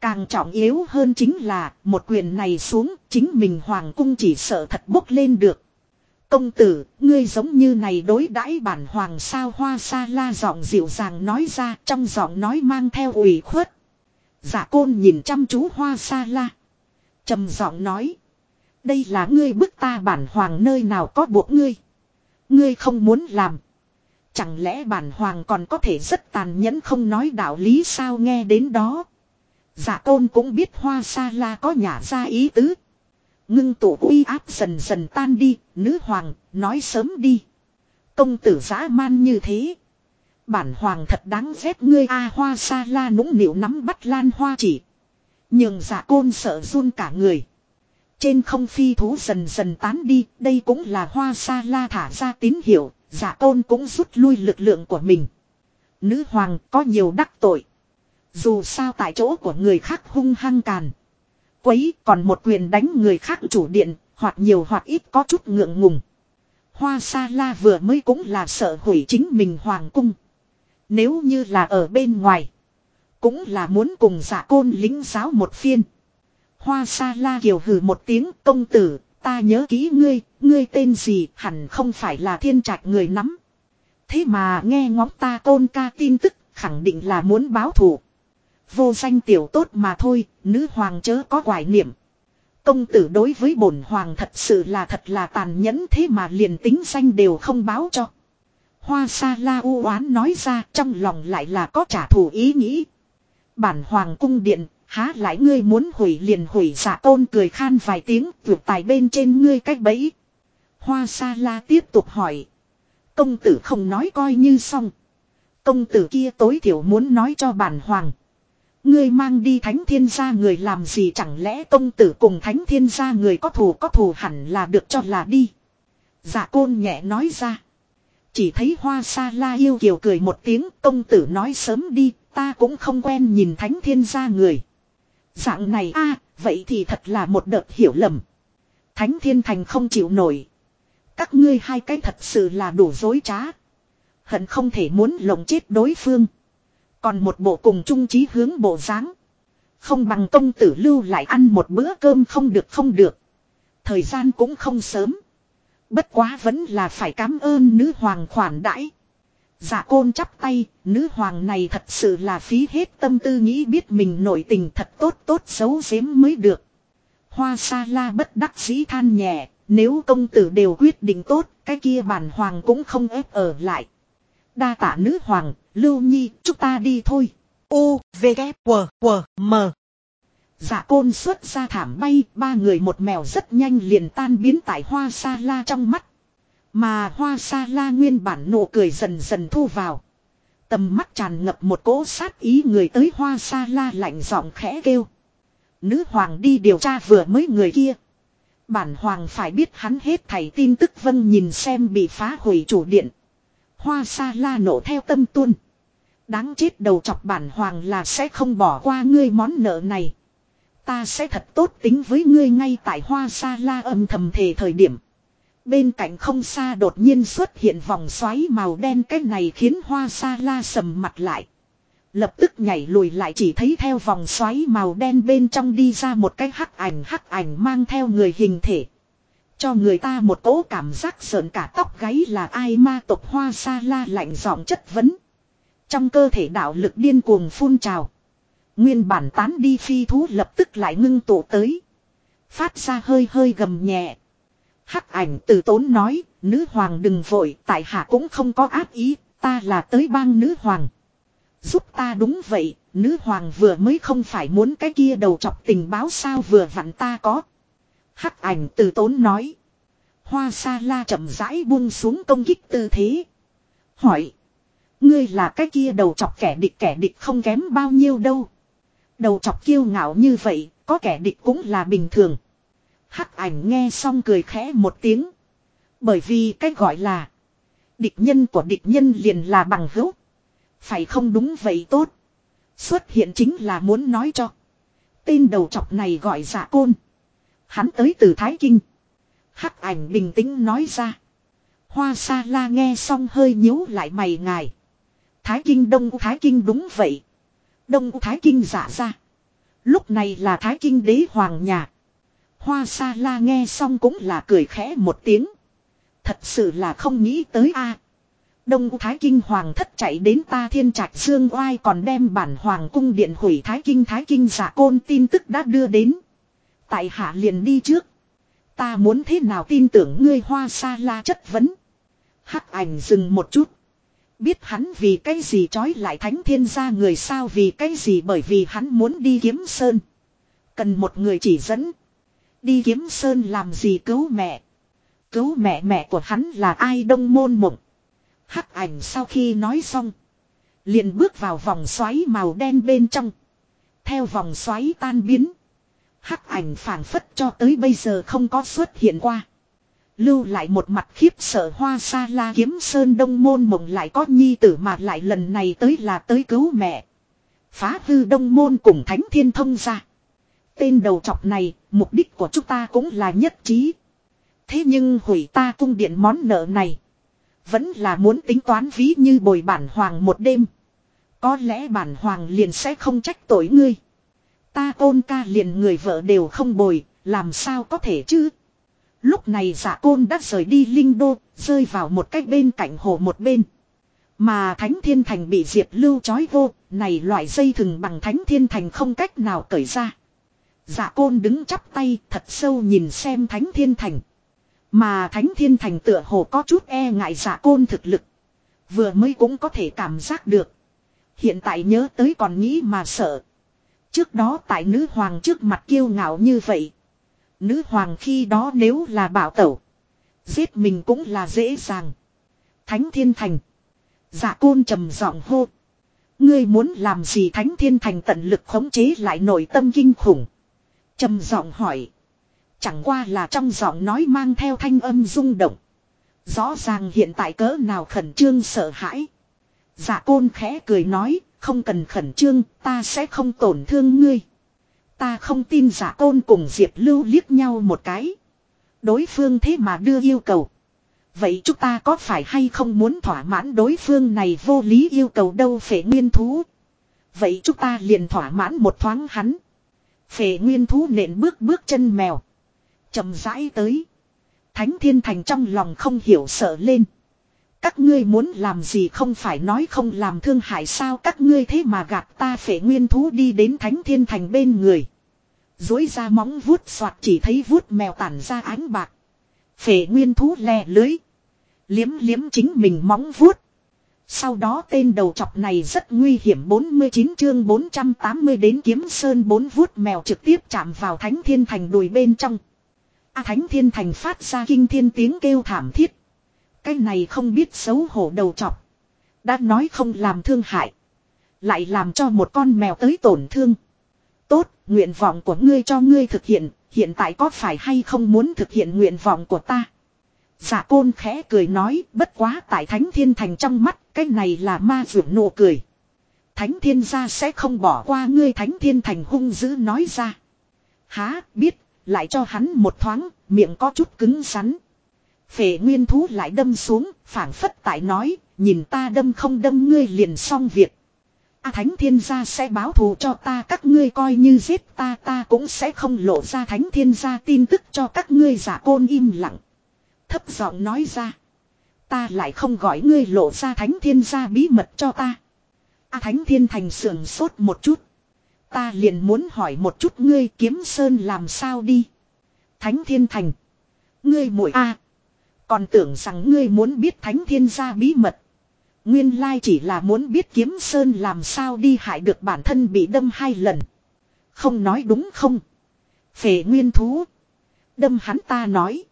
Speaker 1: Càng trọng yếu hơn chính là một quyền này xuống chính mình hoàng cung chỉ sợ thật bốc lên được. Công tử, ngươi giống như này đối đãi bản hoàng sao hoa sa la giọng dịu dàng nói ra trong giọng nói mang theo ủy khuất. Giả côn nhìn chăm chú hoa sa la. trầm giọng nói. Đây là ngươi bức ta bản hoàng nơi nào có buộc ngươi. Ngươi không muốn làm. Chẳng lẽ bản hoàng còn có thể rất tàn nhẫn không nói đạo lý sao nghe đến đó. Giả tôn cũng biết hoa sa la có nhả ra ý tứ. Ngưng tụ uy áp dần dần tan đi, nữ hoàng, nói sớm đi. Công tử dã man như thế. Bản hoàng thật đáng ghét ngươi a hoa sa la nũng nịu nắm bắt lan hoa chỉ. Nhưng giả côn sợ run cả người. Trên không phi thú dần dần tán đi, đây cũng là hoa sa la thả ra tín hiệu, giả tôn cũng rút lui lực lượng của mình. Nữ hoàng có nhiều đắc tội. Dù sao tại chỗ của người khác hung hăng càn. Quấy còn một quyền đánh người khác chủ điện, hoặc nhiều hoặc ít có chút ngượng ngùng. Hoa sa la vừa mới cũng là sợ hủy chính mình hoàng cung. Nếu như là ở bên ngoài. Cũng là muốn cùng giả côn lính giáo một phiên. Hoa sa la kiều hừ một tiếng công tử, ta nhớ kỹ ngươi, ngươi tên gì hẳn không phải là thiên trạch người nắm. Thế mà nghe ngóng ta tôn ca tin tức, khẳng định là muốn báo thù. Vô danh tiểu tốt mà thôi, nữ hoàng chớ có quải niệm. Công tử đối với bổn hoàng thật sự là thật là tàn nhẫn thế mà liền tính danh đều không báo cho. Hoa sa la u oán nói ra trong lòng lại là có trả thù ý nghĩ. Bản hoàng cung điện, há lại ngươi muốn hủy liền hủy giả tôn cười khan vài tiếng tuyệt tài bên trên ngươi cách bẫy. Hoa sa la tiếp tục hỏi. Công tử không nói coi như xong. Công tử kia tối thiểu muốn nói cho bản hoàng. Ngươi mang đi thánh thiên gia người làm gì chẳng lẽ công tử cùng thánh thiên gia người có thù có thù hẳn là được cho là đi. Dạ côn nhẹ nói ra. Chỉ thấy hoa sa la yêu kiều cười một tiếng, công tử nói sớm đi, ta cũng không quen nhìn thánh thiên gia người. Dạng này a, vậy thì thật là một đợt hiểu lầm. Thánh thiên thành không chịu nổi. Các ngươi hai cái thật sự là đủ dối trá. Hận không thể muốn lồng chết đối phương. Còn một bộ cùng trung trí hướng bộ dáng Không bằng công tử lưu lại ăn một bữa cơm không được không được. Thời gian cũng không sớm. Bất quá vẫn là phải cảm ơn nữ hoàng khoản đãi. Dạ côn chắp tay, nữ hoàng này thật sự là phí hết tâm tư nghĩ biết mình nổi tình thật tốt tốt xấu xếm mới được. Hoa sa la bất đắc dĩ than nhẹ, nếu công tử đều quyết định tốt, cái kia bản hoàng cũng không ép ở lại. Đa tả nữ hoàng, lưu nhi, chúng ta đi thôi. U, V, K, W, W, M. Dạ côn xuất ra thảm bay, ba người một mèo rất nhanh liền tan biến tại hoa sa la trong mắt. Mà hoa sa la nguyên bản nụ cười dần dần thu vào. Tầm mắt tràn ngập một cỗ sát ý người tới hoa sa la lạnh giọng khẽ kêu. Nữ hoàng đi điều tra vừa mới người kia. Bản hoàng phải biết hắn hết thảy tin tức vân nhìn xem bị phá hủy chủ điện. Hoa sa la nổ theo tâm tuôn. Đáng chết đầu chọc bản hoàng là sẽ không bỏ qua ngươi món nợ này. Ta sẽ thật tốt tính với ngươi ngay tại hoa sa la âm thầm thề thời điểm. Bên cạnh không xa đột nhiên xuất hiện vòng xoáy màu đen, cái này khiến hoa sa la sầm mặt lại. Lập tức nhảy lùi lại, chỉ thấy theo vòng xoáy màu đen bên trong đi ra một cái hắc ảnh hắc ảnh mang theo người hình thể. Cho người ta một cỗ cảm giác sợn cả tóc gáy là ai ma tộc hoa sa la lạnh giọng chất vấn. Trong cơ thể đạo lực điên cuồng phun trào. Nguyên bản tán đi phi thú lập tức lại ngưng tụ tới. Phát ra hơi hơi gầm nhẹ. Hắc ảnh từ tốn nói, nữ hoàng đừng vội, tại hạ cũng không có ác ý, ta là tới bang nữ hoàng. Giúp ta đúng vậy, nữ hoàng vừa mới không phải muốn cái kia đầu chọc tình báo sao vừa vặn ta có. Hắc ảnh từ tốn nói. Hoa sa la chậm rãi buông xuống công kích tư thế. Hỏi. Ngươi là cái kia đầu chọc kẻ địch kẻ địch không kém bao nhiêu đâu. Đầu chọc kiêu ngạo như vậy, có kẻ địch cũng là bình thường. Hắc ảnh nghe xong cười khẽ một tiếng. Bởi vì cách gọi là. Địch nhân của địch nhân liền là bằng hữu. Phải không đúng vậy tốt. Xuất hiện chính là muốn nói cho. Tên đầu chọc này gọi giả côn. Hắn tới từ Thái Kinh. Hắc ảnh bình tĩnh nói ra. Hoa sa la nghe xong hơi nhíu lại mày ngài. Thái Kinh Đông Thái Kinh đúng vậy. Đông Thái Kinh giả ra. Lúc này là Thái Kinh đế hoàng nhà. Hoa sa la nghe xong cũng là cười khẽ một tiếng. Thật sự là không nghĩ tới a. Đông Thái Kinh Hoàng thất chạy đến ta thiên trạch dương oai còn đem bản Hoàng cung điện hủy Thái Kinh Thái Kinh giả côn tin tức đã đưa đến. Tại hạ liền đi trước. Ta muốn thế nào tin tưởng ngươi hoa sa la chất vấn. Hắc ảnh dừng một chút. Biết hắn vì cái gì trói lại thánh thiên gia người sao vì cái gì bởi vì hắn muốn đi kiếm sơn. Cần một người chỉ dẫn. Đi kiếm sơn làm gì cứu mẹ. Cứu mẹ mẹ của hắn là ai đông môn mộng. Hắc ảnh sau khi nói xong. Liền bước vào vòng xoáy màu đen bên trong. Theo vòng xoáy tan biến. Hắc ảnh phảng phất cho tới bây giờ không có xuất hiện qua. Lưu lại một mặt khiếp sợ hoa sa la kiếm sơn đông môn mộng lại có nhi tử mà lại lần này tới là tới cứu mẹ. Phá hư đông môn cùng thánh thiên thông ra. Tên đầu trọc này, mục đích của chúng ta cũng là nhất trí. Thế nhưng hủy ta cung điện món nợ này. Vẫn là muốn tính toán ví như bồi bản hoàng một đêm. Có lẽ bản hoàng liền sẽ không trách tội ngươi. Ta côn ca liền người vợ đều không bồi, làm sao có thể chứ? Lúc này giả côn đã rời đi linh đô, rơi vào một cách bên cạnh hồ một bên. Mà thánh thiên thành bị diệt lưu chói vô, này loại dây thừng bằng thánh thiên thành không cách nào cởi ra dạ côn đứng chắp tay, thật sâu nhìn xem thánh thiên thành. Mà thánh thiên thành tựa hồ có chút e ngại dạ côn thực lực. Vừa mới cũng có thể cảm giác được. Hiện tại nhớ tới còn nghĩ mà sợ. Trước đó tại nữ hoàng trước mặt kiêu ngạo như vậy. Nữ hoàng khi đó nếu là bảo tẩu. Giết mình cũng là dễ dàng. Thánh thiên thành. Dạ côn trầm giọng hô. Ngươi muốn làm gì thánh thiên thành tận lực khống chế lại nội tâm kinh khủng trầm giọng hỏi. Chẳng qua là trong giọng nói mang theo thanh âm rung động. Rõ ràng hiện tại cỡ nào khẩn trương sợ hãi. Dạ côn khẽ cười nói, không cần khẩn trương, ta sẽ không tổn thương ngươi. Ta không tin dạ giả tôn cùng Diệp Lưu liếc nhau một cái. Đối phương thế mà đưa yêu cầu. Vậy chúng ta có phải hay không muốn thỏa mãn đối phương này vô lý yêu cầu đâu phải nguyên thú. Vậy chúng ta liền thỏa mãn một thoáng hắn. Phệ nguyên thú nện bước bước chân mèo. chậm rãi tới. Thánh thiên thành trong lòng không hiểu sợ lên. Các ngươi muốn làm gì không phải nói không làm thương hại sao các ngươi thế mà gạt ta phệ nguyên thú đi đến thánh thiên thành bên người. Dối ra móng vuốt soạt chỉ thấy vuốt mèo tản ra ánh bạc. phệ nguyên thú lè lưới. Liếm liếm chính mình móng vuốt. Sau đó tên đầu chọc này rất nguy hiểm 49 chương 480 đến kiếm sơn bốn vuốt mèo trực tiếp chạm vào thánh thiên thành đùi bên trong. A thánh thiên thành phát ra kinh thiên tiếng kêu thảm thiết. Cái này không biết xấu hổ đầu chọc. Đã nói không làm thương hại. Lại làm cho một con mèo tới tổn thương. Tốt, nguyện vọng của ngươi cho ngươi thực hiện, hiện tại có phải hay không muốn thực hiện nguyện vọng của ta? Giả côn khẽ cười nói, bất quá tại thánh thiên thành trong mắt, cái này là ma vượt nụ cười. Thánh thiên gia sẽ không bỏ qua ngươi thánh thiên thành hung dữ nói ra. Há, biết, lại cho hắn một thoáng, miệng có chút cứng rắn. Phệ nguyên thú lại đâm xuống, phảng phất tại nói, nhìn ta đâm không đâm ngươi liền xong việc. A thánh thiên gia sẽ báo thù cho ta các ngươi coi như giết ta ta cũng sẽ không lộ ra thánh thiên gia tin tức cho các ngươi giả côn im lặng. Thấp giọng nói ra. Ta lại không gọi ngươi lộ ra thánh thiên gia bí mật cho ta. A thánh thiên thành sườn sốt một chút. Ta liền muốn hỏi một chút ngươi kiếm sơn làm sao đi. Thánh thiên thành. Ngươi mũi a còn tưởng rằng ngươi muốn biết thánh thiên gia bí mật. Nguyên lai chỉ là muốn biết kiếm sơn làm sao đi hại được bản thân bị đâm hai lần. Không nói đúng không? Phệ nguyên thú. Đâm hắn ta nói.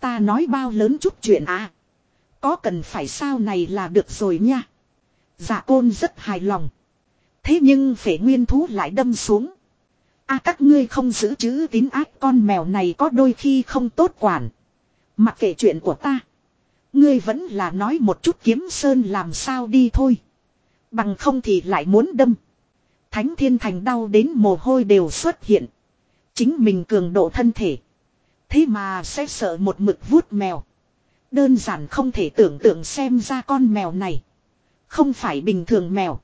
Speaker 1: Ta nói bao lớn chút chuyện à. Có cần phải sao này là được rồi nha. Dạ côn rất hài lòng. Thế nhưng phệ nguyên thú lại đâm xuống. a các ngươi không giữ chữ tín ác con mèo này có đôi khi không tốt quản. Mặc kệ chuyện của ta. Ngươi vẫn là nói một chút kiếm sơn làm sao đi thôi. Bằng không thì lại muốn đâm. Thánh thiên thành đau đến mồ hôi đều xuất hiện. Chính mình cường độ thân thể. Thế mà sẽ sợ một mực vuốt mèo. Đơn giản không thể tưởng tượng xem ra con mèo này. Không phải bình thường mèo.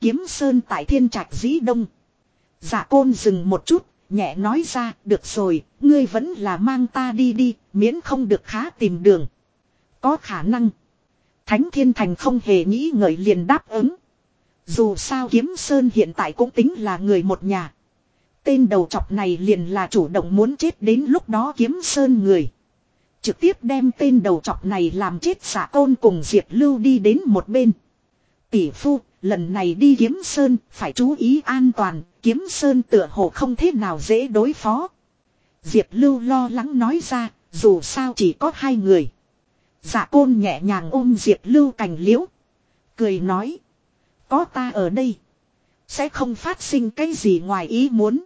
Speaker 1: Kiếm sơn tại thiên trạch dĩ đông. Giả côn dừng một chút, nhẹ nói ra, được rồi, ngươi vẫn là mang ta đi đi, miễn không được khá tìm đường. Có khả năng. Thánh Thiên Thành không hề nghĩ ngợi liền đáp ứng. Dù sao Kiếm Sơn hiện tại cũng tính là người một nhà. Tên đầu chọc này liền là chủ động muốn chết đến lúc đó Kiếm Sơn người. Trực tiếp đem tên đầu chọc này làm chết xả côn cùng Diệp Lưu đi đến một bên. Tỷ phu, lần này đi kiếm sơn, phải chú ý an toàn, kiếm sơn tựa hồ không thế nào dễ đối phó. Diệp Lưu lo lắng nói ra, dù sao chỉ có hai người. Giả côn nhẹ nhàng ôm Diệp Lưu cành liễu. Cười nói. Có ta ở đây. Sẽ không phát sinh cái gì ngoài ý muốn.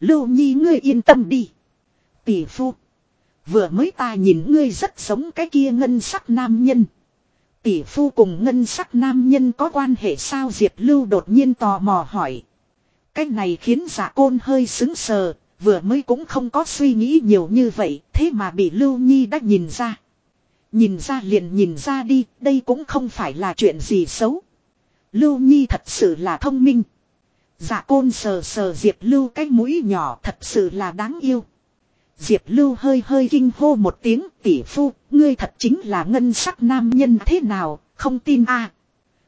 Speaker 1: Lưu Nhi ngươi yên tâm đi. Tỷ phu. Vừa mới ta nhìn ngươi rất giống cái kia ngân sắc nam nhân. Tỷ phu cùng ngân sắc nam nhân có quan hệ sao Diệp Lưu đột nhiên tò mò hỏi. Cái này khiến giả côn hơi xứng sờ, vừa mới cũng không có suy nghĩ nhiều như vậy, thế mà bị Lưu Nhi đã nhìn ra. Nhìn ra liền nhìn ra đi, đây cũng không phải là chuyện gì xấu. Lưu Nhi thật sự là thông minh. Dạ côn sờ sờ Diệp Lưu cái mũi nhỏ thật sự là đáng yêu. Diệp Lưu hơi hơi kinh hô một tiếng tỷ phu, ngươi thật chính là ngân sắc nam nhân thế nào, không tin a à?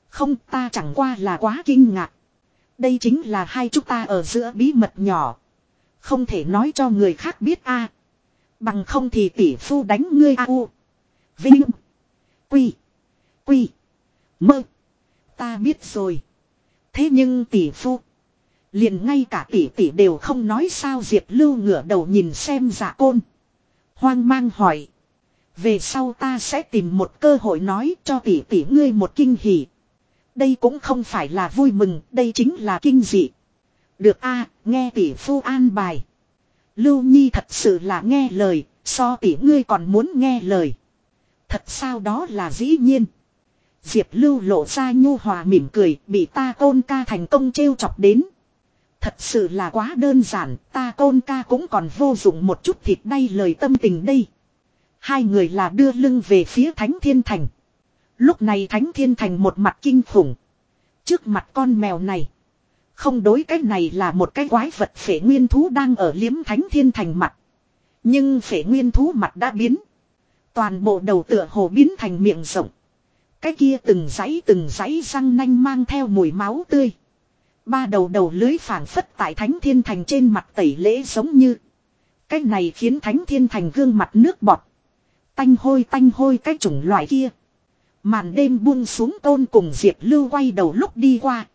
Speaker 1: Không ta chẳng qua là quá kinh ngạc. Đây chính là hai chúng ta ở giữa bí mật nhỏ. Không thể nói cho người khác biết a Bằng không thì tỷ phu đánh ngươi a u. Vinh. Quy. Quy. Mơ. Ta biết rồi. Thế nhưng tỷ phu. Liền ngay cả tỷ tỷ đều không nói sao Diệp Lưu ngửa đầu nhìn xem giả côn. Hoang mang hỏi. Về sau ta sẽ tìm một cơ hội nói cho tỷ tỷ ngươi một kinh hỉ. Đây cũng không phải là vui mừng, đây chính là kinh dị. Được a nghe tỷ phu an bài. Lưu Nhi thật sự là nghe lời, so tỷ ngươi còn muốn nghe lời. Thật sao đó là dĩ nhiên. Diệp Lưu lộ ra nhu hòa mỉm cười, bị ta tôn ca thành công trêu chọc đến. Thật sự là quá đơn giản, ta tôn ca cũng còn vô dụng một chút thịt đây lời tâm tình đây. Hai người là đưa lưng về phía Thánh Thiên Thành. Lúc này Thánh Thiên Thành một mặt kinh khủng. Trước mặt con mèo này. Không đối cái này là một cái quái vật phể nguyên thú đang ở liếm Thánh Thiên Thành mặt. Nhưng phể nguyên thú mặt đã biến. Toàn bộ đầu tựa hồ biến thành miệng rộng. Cái kia từng giấy từng giấy răng nanh mang theo mùi máu tươi. Ba đầu đầu lưới phảng phất tại thánh thiên thành trên mặt tẩy lễ giống như. Cái này khiến thánh thiên thành gương mặt nước bọt. Tanh hôi tanh hôi cái chủng loại kia. Màn đêm buông xuống tôn cùng Diệp Lưu quay đầu lúc đi qua.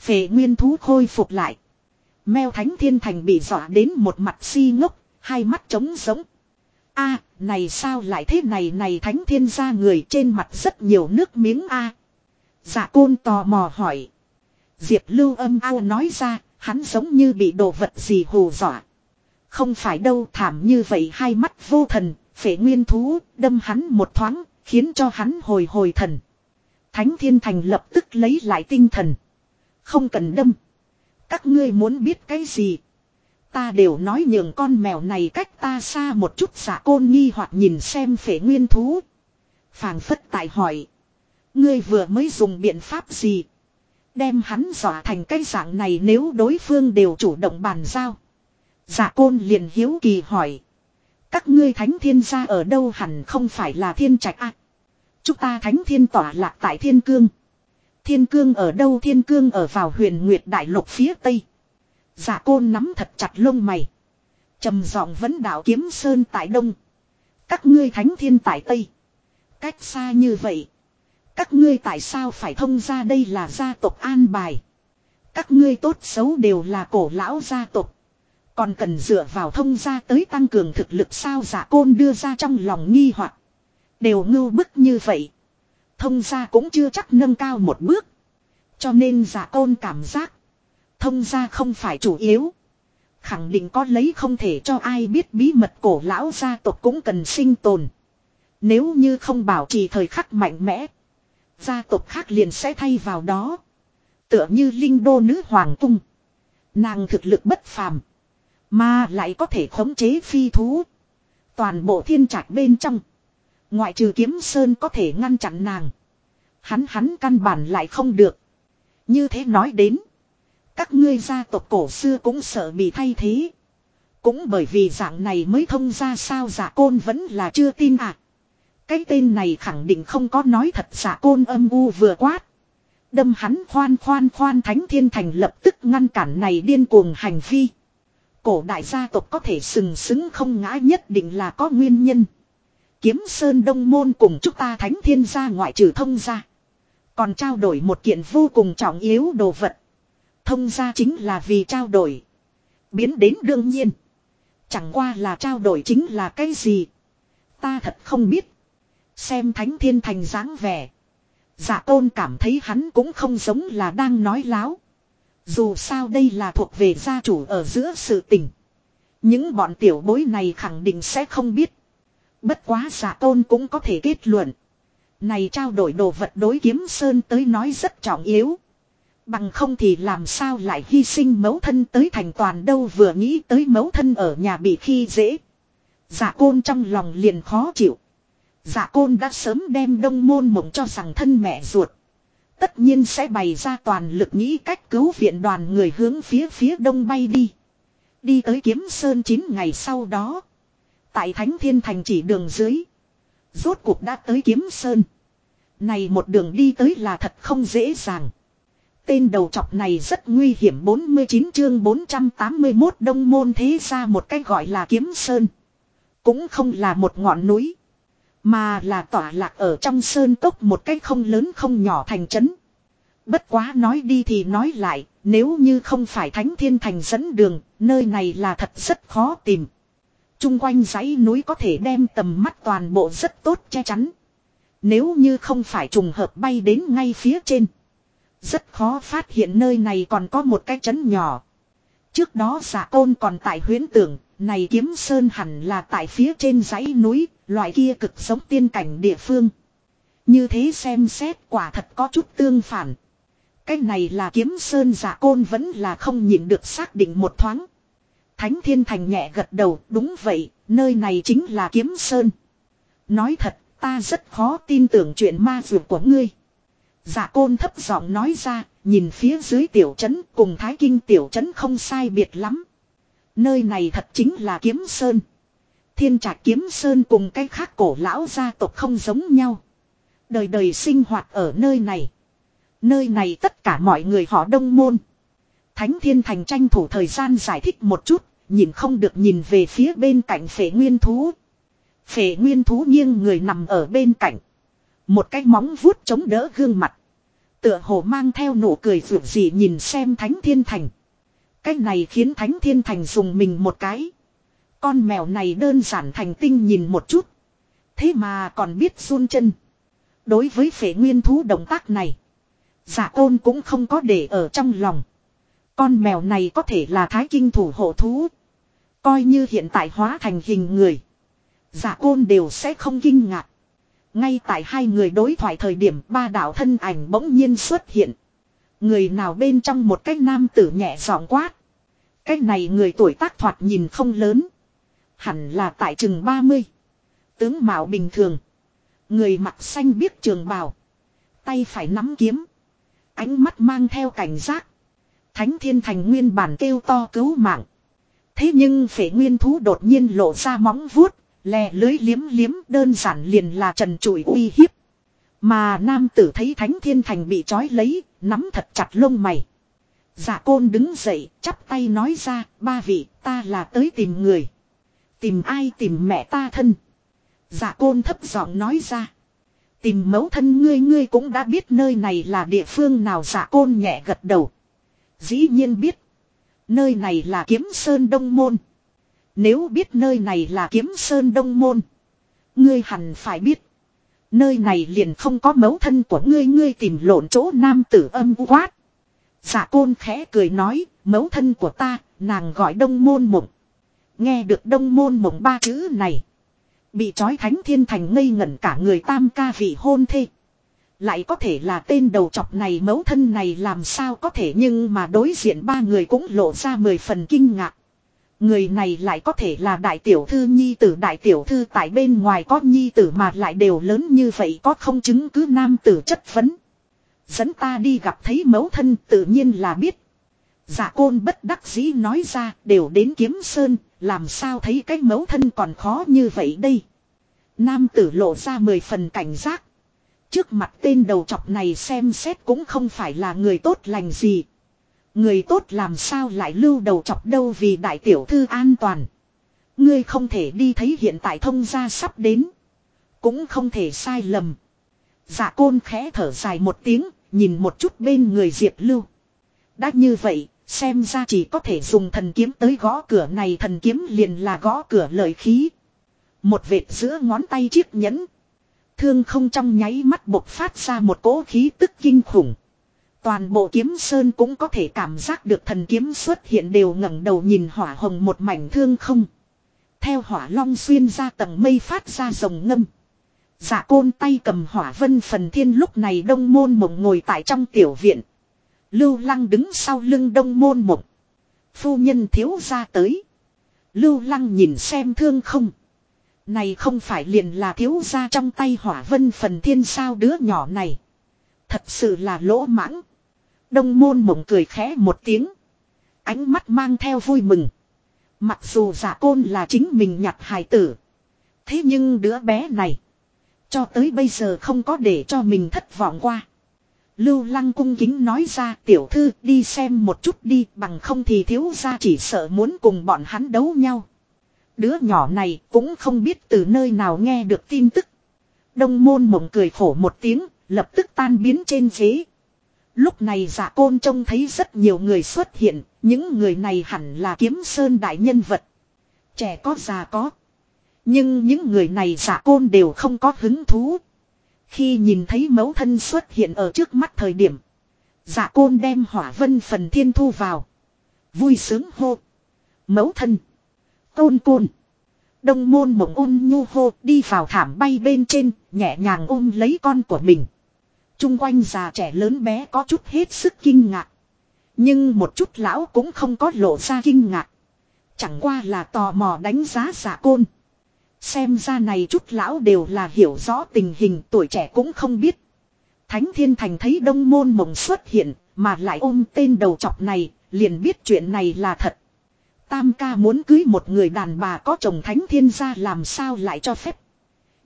Speaker 1: Phệ nguyên thú khôi phục lại. Mèo thánh thiên thành bị dọa đến một mặt si ngốc, hai mắt trống giống. a này sao lại thế này này thánh thiên ra người trên mặt rất nhiều nước miếng a Dạ côn tò mò hỏi. Diệp lưu âm ao nói ra, hắn giống như bị đồ vật gì hù dọa. Không phải đâu thảm như vậy hai mắt vô thần, phể nguyên thú, đâm hắn một thoáng, khiến cho hắn hồi hồi thần. Thánh thiên thành lập tức lấy lại tinh thần. Không cần đâm. Các ngươi muốn biết cái gì? Ta đều nói nhường con mèo này cách ta xa một chút giả côn nghi hoặc nhìn xem phể nguyên thú. Phàng phất tại hỏi. Ngươi vừa mới dùng biện pháp gì? Đem hắn dọa thành cái dạng này nếu đối phương đều chủ động bàn giao. Giả côn liền hiếu kỳ hỏi. Các ngươi thánh thiên gia ở đâu hẳn không phải là thiên trạch à? Chúng ta thánh thiên tỏa lạc tại thiên cương. Thiên cương ở đâu thiên cương ở vào huyền nguyệt đại lục phía tây. Giả côn nắm thật chặt lông mày. trầm giọng vấn đạo kiếm sơn tại đông. Các ngươi thánh thiên tại tây. Cách xa như vậy. Các ngươi tại sao phải thông ra đây là gia tộc an bài. Các ngươi tốt xấu đều là cổ lão gia tộc. Còn cần dựa vào thông gia tới tăng cường thực lực sao giả côn đưa ra trong lòng nghi hoặc Đều ngưu bức như vậy. Thông gia cũng chưa chắc nâng cao một bước. Cho nên giả côn cảm giác. Thông gia không phải chủ yếu. Khẳng định có lấy không thể cho ai biết bí mật cổ lão gia tộc cũng cần sinh tồn. Nếu như không bảo trì thời khắc mạnh mẽ. Gia tộc khác liền sẽ thay vào đó. Tựa như linh đô nữ hoàng cung. Nàng thực lực bất phàm. Mà lại có thể khống chế phi thú. Toàn bộ thiên trạch bên trong. Ngoại trừ kiếm sơn có thể ngăn chặn nàng. Hắn hắn căn bản lại không được. Như thế nói đến. Các ngươi gia tộc cổ xưa cũng sợ bị thay thế. Cũng bởi vì dạng này mới thông ra sao giả côn vẫn là chưa tin à. Cái tên này khẳng định không có nói thật giả côn âm u vừa quát. Đâm hắn khoan khoan khoan thánh thiên thành lập tức ngăn cản này điên cuồng hành vi. Cổ đại gia tộc có thể sừng sững không ngã nhất định là có nguyên nhân. Kiếm Sơn Đông Môn cùng chúng ta thánh thiên gia ngoại trừ thông gia. Còn trao đổi một kiện vô cùng trọng yếu đồ vật. Thông gia chính là vì trao đổi. Biến đến đương nhiên. Chẳng qua là trao đổi chính là cái gì. Ta thật không biết. Xem thánh thiên thành dáng vẻ. Dạ tôn cảm thấy hắn cũng không giống là đang nói láo. Dù sao đây là thuộc về gia chủ ở giữa sự tình. Những bọn tiểu bối này khẳng định sẽ không biết. Bất quá giả tôn cũng có thể kết luận. Này trao đổi đồ vật đối kiếm sơn tới nói rất trọng yếu. Bằng không thì làm sao lại hy sinh mấu thân tới thành toàn đâu vừa nghĩ tới mấu thân ở nhà bị khi dễ. Giả côn trong lòng liền khó chịu. Dạ côn đã sớm đem đông môn mộng cho rằng thân mẹ ruột. Tất nhiên sẽ bày ra toàn lực nghĩ cách cứu viện đoàn người hướng phía phía đông bay đi. Đi tới kiếm sơn 9 ngày sau đó. Tại Thánh Thiên Thành chỉ đường dưới. Rốt cuộc đã tới kiếm sơn. Này một đường đi tới là thật không dễ dàng. Tên đầu chọc này rất nguy hiểm 49 chương 481 đông môn thế ra một cách gọi là kiếm sơn. Cũng không là một ngọn núi. Mà là tỏa lạc ở trong sơn cốc một cách không lớn không nhỏ thành trấn. Bất quá nói đi thì nói lại, nếu như không phải thánh thiên thành dẫn đường, nơi này là thật rất khó tìm. Trung quanh dãy núi có thể đem tầm mắt toàn bộ rất tốt che chắn. Nếu như không phải trùng hợp bay đến ngay phía trên. Rất khó phát hiện nơi này còn có một cái trấn nhỏ. Trước đó giả côn còn tại huyến tưởng, này kiếm sơn hẳn là tại phía trên dãy núi, loại kia cực giống tiên cảnh địa phương. Như thế xem xét quả thật có chút tương phản. Cái này là kiếm sơn giả côn vẫn là không nhịn được xác định một thoáng. Thánh thiên thành nhẹ gật đầu, đúng vậy, nơi này chính là kiếm sơn. Nói thật, ta rất khó tin tưởng chuyện ma dược của ngươi. Giả côn thấp giọng nói ra, nhìn phía dưới tiểu trấn cùng thái kinh tiểu trấn không sai biệt lắm. Nơi này thật chính là kiếm sơn. Thiên trạch kiếm sơn cùng cái khác cổ lão gia tộc không giống nhau. Đời đời sinh hoạt ở nơi này. Nơi này tất cả mọi người họ đông môn. Thánh thiên thành tranh thủ thời gian giải thích một chút, nhìn không được nhìn về phía bên cạnh phệ nguyên thú. Phệ nguyên thú nghiêng người nằm ở bên cạnh. Một cái móng vuốt chống đỡ gương mặt. Tựa hồ mang theo nụ cười vượt gì nhìn xem thánh thiên thành. Cái này khiến thánh thiên thành dùng mình một cái. Con mèo này đơn giản thành tinh nhìn một chút. Thế mà còn biết run chân. Đối với phế nguyên thú động tác này. Giả tôn cũng không có để ở trong lòng. Con mèo này có thể là thái kinh thủ hộ thú. Coi như hiện tại hóa thành hình người. Giả côn đều sẽ không kinh ngạc. Ngay tại hai người đối thoại thời điểm, ba đạo thân ảnh bỗng nhiên xuất hiện. Người nào bên trong một cái nam tử nhẹ giọng quát. Cái này người tuổi tác thoạt nhìn không lớn. Hẳn là tại chừng 30. Tướng mạo bình thường. Người mặt xanh biết trường bào. Tay phải nắm kiếm. Ánh mắt mang theo cảnh giác. Thánh thiên thành nguyên bản kêu to cứu mạng. Thế nhưng phể nguyên thú đột nhiên lộ ra móng vuốt, lè lưới liếm liếm đơn giản liền là trần trụi uy hiếp. Mà nam tử thấy thánh thiên thành bị trói lấy, nắm thật chặt lông mày. Dạ côn đứng dậy, chắp tay nói ra, ba vị, ta là tới tìm người. Tìm ai tìm mẹ ta thân. Dạ côn thấp giọng nói ra. Tìm mẫu thân ngươi ngươi cũng đã biết nơi này là địa phương nào dạ côn nhẹ gật đầu. Dĩ nhiên biết. Nơi này là kiếm sơn đông môn. Nếu biết nơi này là kiếm sơn đông môn. Ngươi hẳn phải biết. Nơi này liền không có mẫu thân của ngươi ngươi tìm lộn chỗ nam tử âm quát. Giả côn khẽ cười nói, mẫu thân của ta, nàng gọi đông môn mộng. Nghe được đông môn mộng ba chữ này. Bị trói thánh thiên thành ngây ngẩn cả người tam ca vị hôn thê. Lại có thể là tên đầu chọc này mẫu thân này làm sao có thể nhưng mà đối diện ba người cũng lộ ra mười phần kinh ngạc. Người này lại có thể là đại tiểu thư nhi tử đại tiểu thư tại bên ngoài có nhi tử mà lại đều lớn như vậy có không chứng cứ nam tử chất vấn. Dẫn ta đi gặp thấy mẫu thân tự nhiên là biết. Dạ côn bất đắc dĩ nói ra đều đến kiếm sơn, làm sao thấy cái mẫu thân còn khó như vậy đây. Nam tử lộ ra mười phần cảnh giác. Trước mặt tên đầu chọc này xem xét cũng không phải là người tốt lành gì. Người tốt làm sao lại lưu đầu chọc đâu vì đại tiểu thư an toàn. Ngươi không thể đi thấy hiện tại thông gia sắp đến. Cũng không thể sai lầm. Dạ côn khẽ thở dài một tiếng, nhìn một chút bên người Diệp Lưu. Đã như vậy, xem ra chỉ có thể dùng thần kiếm tới gõ cửa này thần kiếm liền là gõ cửa lợi khí. Một vệt giữa ngón tay chiếc nhẫn. Thương không trong nháy mắt bộc phát ra một cỗ khí tức kinh khủng. Toàn bộ kiếm sơn cũng có thể cảm giác được thần kiếm xuất hiện đều ngẩng đầu nhìn hỏa hồng một mảnh thương không. Theo hỏa long xuyên ra tầng mây phát ra rồng ngâm. Dạ côn tay cầm hỏa vân phần thiên lúc này đông môn mộng ngồi tại trong tiểu viện. Lưu lăng đứng sau lưng đông môn mộng. Phu nhân thiếu ra tới. Lưu lăng nhìn xem thương không. Này không phải liền là thiếu ra trong tay hỏa vân phần thiên sao đứa nhỏ này. Thật sự là lỗ mãng. Đông môn mộng cười khẽ một tiếng. Ánh mắt mang theo vui mừng. Mặc dù giả côn là chính mình nhặt hài tử. Thế nhưng đứa bé này. Cho tới bây giờ không có để cho mình thất vọng qua. Lưu lăng cung kính nói ra tiểu thư đi xem một chút đi bằng không thì thiếu ra chỉ sợ muốn cùng bọn hắn đấu nhau. Đứa nhỏ này cũng không biết từ nơi nào nghe được tin tức. Đông môn mộng cười khổ một tiếng, lập tức tan biến trên ghế. Lúc này giả côn trông thấy rất nhiều người xuất hiện, những người này hẳn là kiếm sơn đại nhân vật. Trẻ có già có. Nhưng những người này giả côn đều không có hứng thú. Khi nhìn thấy mẫu thân xuất hiện ở trước mắt thời điểm. Giả côn đem hỏa vân phần thiên thu vào. Vui sướng hô. Mẫu thân. Côn côn. Đông môn mộng ôn nhu hô đi vào thảm bay bên trên, nhẹ nhàng ôm lấy con của mình chung quanh già trẻ lớn bé có chút hết sức kinh ngạc. Nhưng một chút lão cũng không có lộ ra kinh ngạc. Chẳng qua là tò mò đánh giá giả côn. Xem ra này chút lão đều là hiểu rõ tình hình tuổi trẻ cũng không biết. Thánh Thiên Thành thấy đông môn mộng xuất hiện, mà lại ôm tên đầu chọc này, liền biết chuyện này là thật. Tam ca muốn cưới một người đàn bà có chồng Thánh Thiên gia làm sao lại cho phép.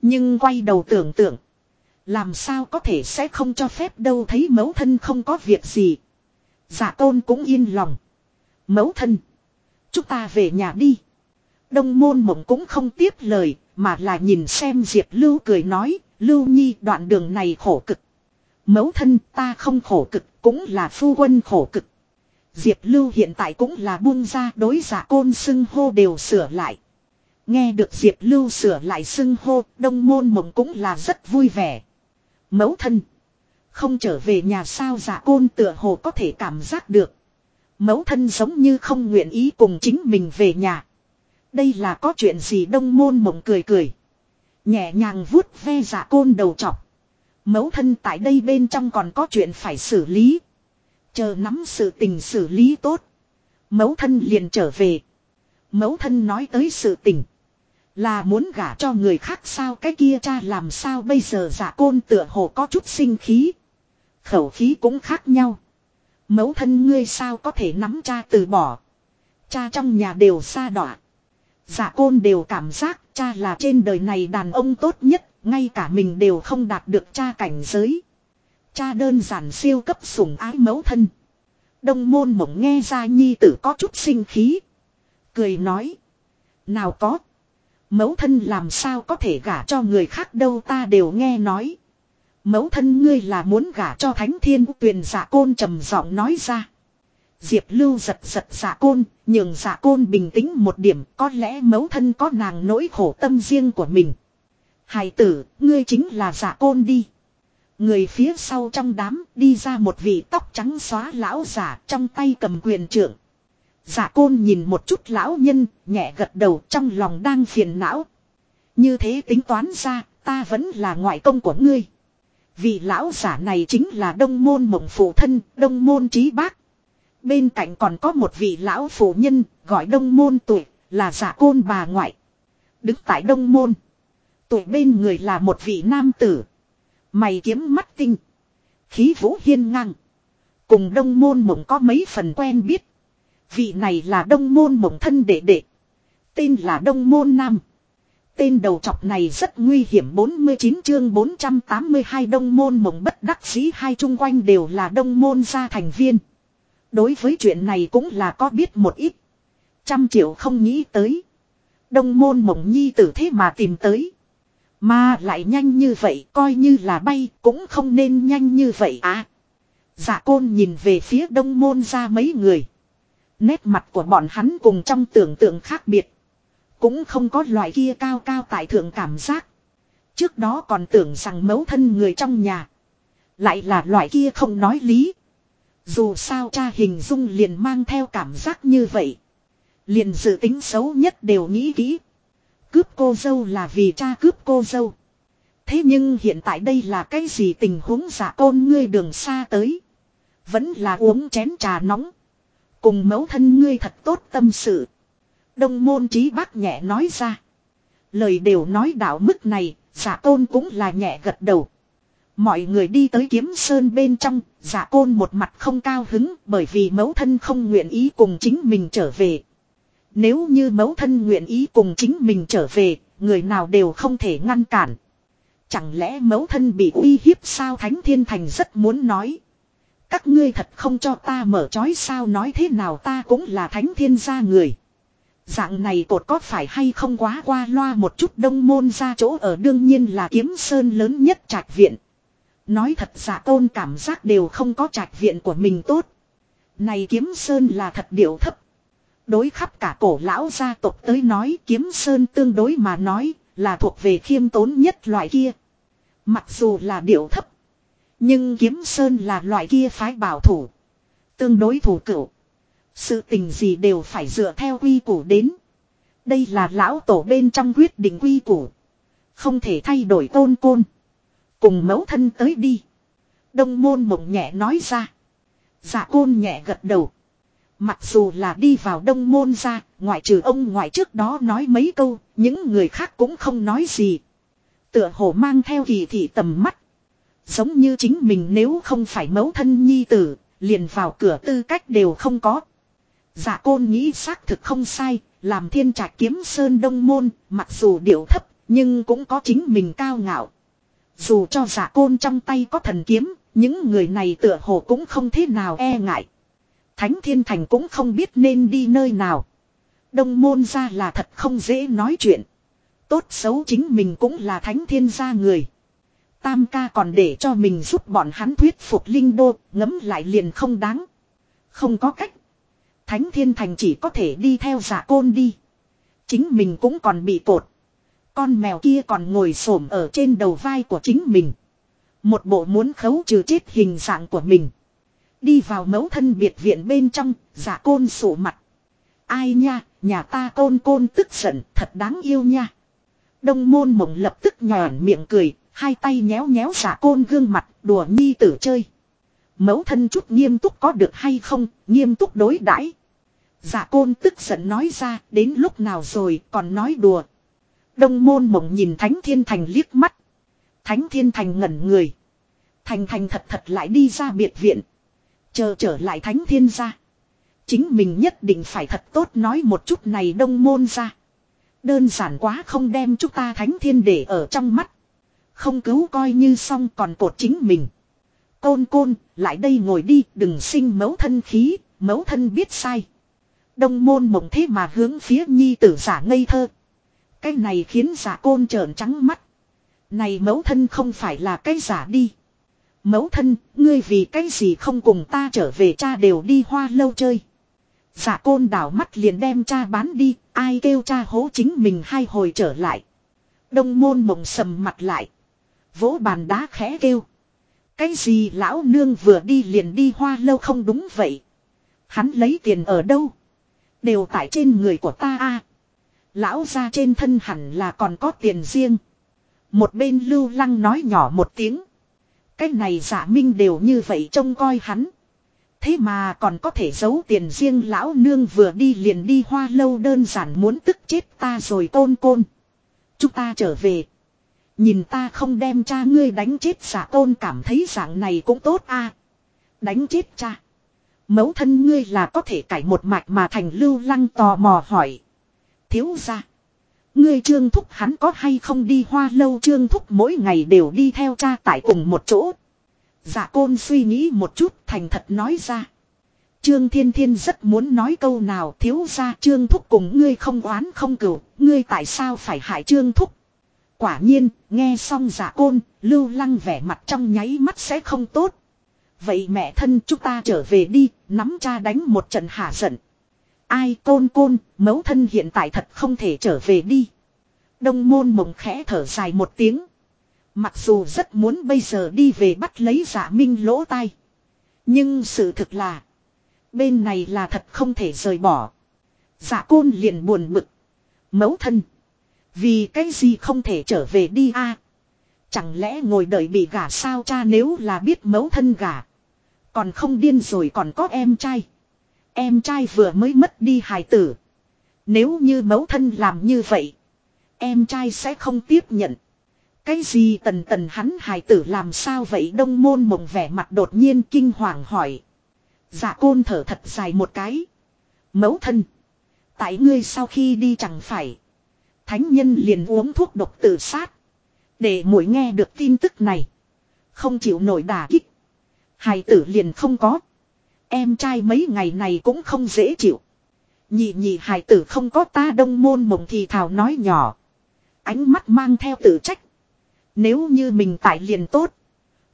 Speaker 1: Nhưng quay đầu tưởng tượng. Làm sao có thể sẽ không cho phép đâu thấy mẫu thân không có việc gì. Giả tôn cũng yên lòng. Mẫu thân. Chúng ta về nhà đi. Đông môn mộng cũng không tiếp lời, mà là nhìn xem Diệp Lưu cười nói, Lưu Nhi đoạn đường này khổ cực. Mẫu thân ta không khổ cực, cũng là phu quân khổ cực. Diệp Lưu hiện tại cũng là buông ra đối giả côn xưng hô đều sửa lại. Nghe được Diệp Lưu sửa lại xưng hô, đông môn mộng cũng là rất vui vẻ. Mẫu thân. Không trở về nhà sao giả côn tựa hồ có thể cảm giác được. Mẫu thân giống như không nguyện ý cùng chính mình về nhà. Đây là có chuyện gì đông môn mộng cười cười. Nhẹ nhàng vuốt ve giả côn đầu chọc. Mẫu thân tại đây bên trong còn có chuyện phải xử lý. Chờ nắm sự tình xử lý tốt. Mẫu thân liền trở về. Mẫu thân nói tới sự tình. Là muốn gả cho người khác sao cái kia cha làm sao bây giờ giả côn tựa hồ có chút sinh khí. Khẩu khí cũng khác nhau. Mẫu thân ngươi sao có thể nắm cha từ bỏ. Cha trong nhà đều xa đọa. Giả côn đều cảm giác cha là trên đời này đàn ông tốt nhất, ngay cả mình đều không đạt được cha cảnh giới. Cha đơn giản siêu cấp sủng ái mẫu thân. Đông môn mộng nghe ra nhi tử có chút sinh khí. Cười nói. Nào có. Mẫu thân làm sao có thể gả cho người khác đâu ta đều nghe nói. Mẫu thân ngươi là muốn gả cho thánh thiên tuyền giả côn trầm giọng nói ra. Diệp lưu giật giật giả côn, nhường giả côn bình tĩnh một điểm có lẽ mẫu thân có nàng nỗi khổ tâm riêng của mình. Hài tử, ngươi chính là giả côn đi. Người phía sau trong đám đi ra một vị tóc trắng xóa lão giả trong tay cầm quyền trưởng. Giả côn nhìn một chút lão nhân, nhẹ gật đầu trong lòng đang phiền não. Như thế tính toán ra, ta vẫn là ngoại công của ngươi. Vị lão giả này chính là đông môn mộng phụ thân, đông môn trí bác. Bên cạnh còn có một vị lão phụ nhân, gọi đông môn tuổi, là giả côn bà ngoại. Đứng tại đông môn. Tuổi bên người là một vị nam tử. Mày kiếm mắt tinh. Khí vũ hiên ngang. Cùng đông môn mộng có mấy phần quen biết. Vị này là đông môn mộng thân đệ đệ. Tên là đông môn nam. Tên đầu trọc này rất nguy hiểm 49 chương 482 đông môn mộng bất đắc dĩ hai chung quanh đều là đông môn gia thành viên. Đối với chuyện này cũng là có biết một ít. Trăm triệu không nghĩ tới. Đông môn mộng nhi tử thế mà tìm tới. Mà lại nhanh như vậy, coi như là bay cũng không nên nhanh như vậy à. Dạ côn nhìn về phía đông môn ra mấy người. Nét mặt của bọn hắn cùng trong tưởng tượng khác biệt. Cũng không có loại kia cao cao tại thượng cảm giác. Trước đó còn tưởng rằng mấu thân người trong nhà. Lại là loại kia không nói lý. Dù sao cha hình dung liền mang theo cảm giác như vậy. Liền dự tính xấu nhất đều nghĩ kỹ. Cướp cô dâu là vì cha cướp cô dâu. Thế nhưng hiện tại đây là cái gì tình huống giả côn ngươi đường xa tới. Vẫn là uống chén trà nóng. Cùng mẫu thân ngươi thật tốt tâm sự. Đông môn trí bác nhẹ nói ra. Lời đều nói đạo mức này, giả tôn cũng là nhẹ gật đầu. Mọi người đi tới kiếm sơn bên trong, giả côn một mặt không cao hứng bởi vì mẫu thân không nguyện ý cùng chính mình trở về. Nếu như mẫu thân nguyện ý cùng chính mình trở về, người nào đều không thể ngăn cản. Chẳng lẽ mẫu thân bị uy hiếp sao Thánh Thiên Thành rất muốn nói. Các ngươi thật không cho ta mở trói sao nói thế nào ta cũng là Thánh Thiên gia người. Dạng này cột có phải hay không quá qua loa một chút đông môn ra chỗ ở đương nhiên là kiếm sơn lớn nhất trạch viện. Nói thật giả tôn cảm giác đều không có trạch viện của mình tốt. Này kiếm sơn là thật điệu thấp. Đối khắp cả cổ lão gia tộc tới nói kiếm sơn tương đối mà nói là thuộc về khiêm tốn nhất loại kia. Mặc dù là điệu thấp. Nhưng kiếm sơn là loại kia phái bảo thủ. Tương đối thủ cửu. Sự tình gì đều phải dựa theo quy củ đến. Đây là lão tổ bên trong quyết định quy củ. Không thể thay đổi tôn côn. Cùng mẫu thân tới đi. Đông môn mộng nhẹ nói ra. Dạ côn nhẹ gật đầu. Mặc dù là đi vào đông môn ra, ngoại trừ ông ngoại trước đó nói mấy câu, những người khác cũng không nói gì. Tựa hồ mang theo kỳ thị tầm mắt. Giống như chính mình nếu không phải mẫu thân nhi tử, liền vào cửa tư cách đều không có. Dạ côn nghĩ xác thực không sai, làm thiên trạch kiếm sơn đông môn, mặc dù điệu thấp, nhưng cũng có chính mình cao ngạo. Dù cho giả côn trong tay có thần kiếm, những người này tựa hồ cũng không thế nào e ngại. Thánh thiên thành cũng không biết nên đi nơi nào. Đông môn ra là thật không dễ nói chuyện. Tốt xấu chính mình cũng là thánh thiên gia người. Tam ca còn để cho mình giúp bọn hắn thuyết phục linh đô, ngấm lại liền không đáng. Không có cách. Thánh thiên thành chỉ có thể đi theo giả côn đi. Chính mình cũng còn bị cột. Con mèo kia còn ngồi xổm ở trên đầu vai của chính mình. Một bộ muốn khấu trừ chết hình dạng của mình. Đi vào mẫu thân biệt viện bên trong, giả côn sổ mặt. Ai nha, nhà ta côn côn tức giận, thật đáng yêu nha. Đông môn mộng lập tức nhòn miệng cười, hai tay nhéo nhéo giả côn gương mặt, đùa nhi tử chơi. Mẫu thân chút nghiêm túc có được hay không, nghiêm túc đối đãi. Giả côn tức giận nói ra, đến lúc nào rồi còn nói đùa, Đông môn mộng nhìn Thánh Thiên Thành liếc mắt. Thánh Thiên Thành ngẩn người. Thành Thành thật thật lại đi ra biệt viện. Chờ trở lại Thánh Thiên ra. Chính mình nhất định phải thật tốt nói một chút này đông môn ra. Đơn giản quá không đem chúng ta Thánh Thiên để ở trong mắt. Không cứu coi như xong còn cột chính mình. Côn côn, lại đây ngồi đi, đừng sinh mấu thân khí, mấu thân biết sai. Đông môn mộng thế mà hướng phía nhi tử giả ngây thơ. Cái này khiến giả côn trợn trắng mắt. Này mẫu thân không phải là cái giả đi. Mẫu thân, ngươi vì cái gì không cùng ta trở về cha đều đi hoa lâu chơi. Giả côn đảo mắt liền đem cha bán đi, ai kêu cha hố chính mình hai hồi trở lại. Đông môn mộng sầm mặt lại. Vỗ bàn đá khẽ kêu. Cái gì lão nương vừa đi liền đi hoa lâu không đúng vậy. Hắn lấy tiền ở đâu? Đều tại trên người của ta a Lão ra trên thân hẳn là còn có tiền riêng. Một bên lưu lăng nói nhỏ một tiếng. Cái này giả minh đều như vậy trông coi hắn. Thế mà còn có thể giấu tiền riêng lão nương vừa đi liền đi hoa lâu đơn giản muốn tức chết ta rồi tôn côn. Chúng ta trở về. Nhìn ta không đem cha ngươi đánh chết giả tôn cảm thấy dạng này cũng tốt a Đánh chết cha. Mẫu thân ngươi là có thể cải một mạch mà thành lưu lăng tò mò hỏi. Thiếu ra. Ngươi trương thúc hắn có hay không đi hoa lâu trương thúc mỗi ngày đều đi theo cha tại cùng một chỗ. giả côn suy nghĩ một chút thành thật nói ra. Trương Thiên Thiên rất muốn nói câu nào thiếu ra trương thúc cùng ngươi không oán không cửu, ngươi tại sao phải hại trương thúc. Quả nhiên, nghe xong giả côn, lưu lăng vẻ mặt trong nháy mắt sẽ không tốt. Vậy mẹ thân chúng ta trở về đi, nắm cha đánh một trận hạ giận. Ai côn côn, mẫu thân hiện tại thật không thể trở về đi. Đông môn mộng khẽ thở dài một tiếng. Mặc dù rất muốn bây giờ đi về bắt lấy giả minh lỗ tai. Nhưng sự thực là. Bên này là thật không thể rời bỏ. Giả côn liền buồn bực. Mẫu thân. Vì cái gì không thể trở về đi a? Chẳng lẽ ngồi đợi bị gả sao cha nếu là biết mẫu thân gả. Còn không điên rồi còn có em trai. Em trai vừa mới mất đi hài tử. Nếu như mẫu thân làm như vậy. Em trai sẽ không tiếp nhận. Cái gì tần tần hắn hài tử làm sao vậy đông môn mộng vẻ mặt đột nhiên kinh hoàng hỏi. Dạ côn thở thật dài một cái. Mẫu thân. Tại ngươi sau khi đi chẳng phải. Thánh nhân liền uống thuốc độc tự sát. Để mũi nghe được tin tức này. Không chịu nổi đả kích. Hài tử liền không có. Em trai mấy ngày này cũng không dễ chịu. Nhị nhị hài tử không có ta đông môn mộng thì thảo nói nhỏ. Ánh mắt mang theo tự trách. Nếu như mình tại liền tốt.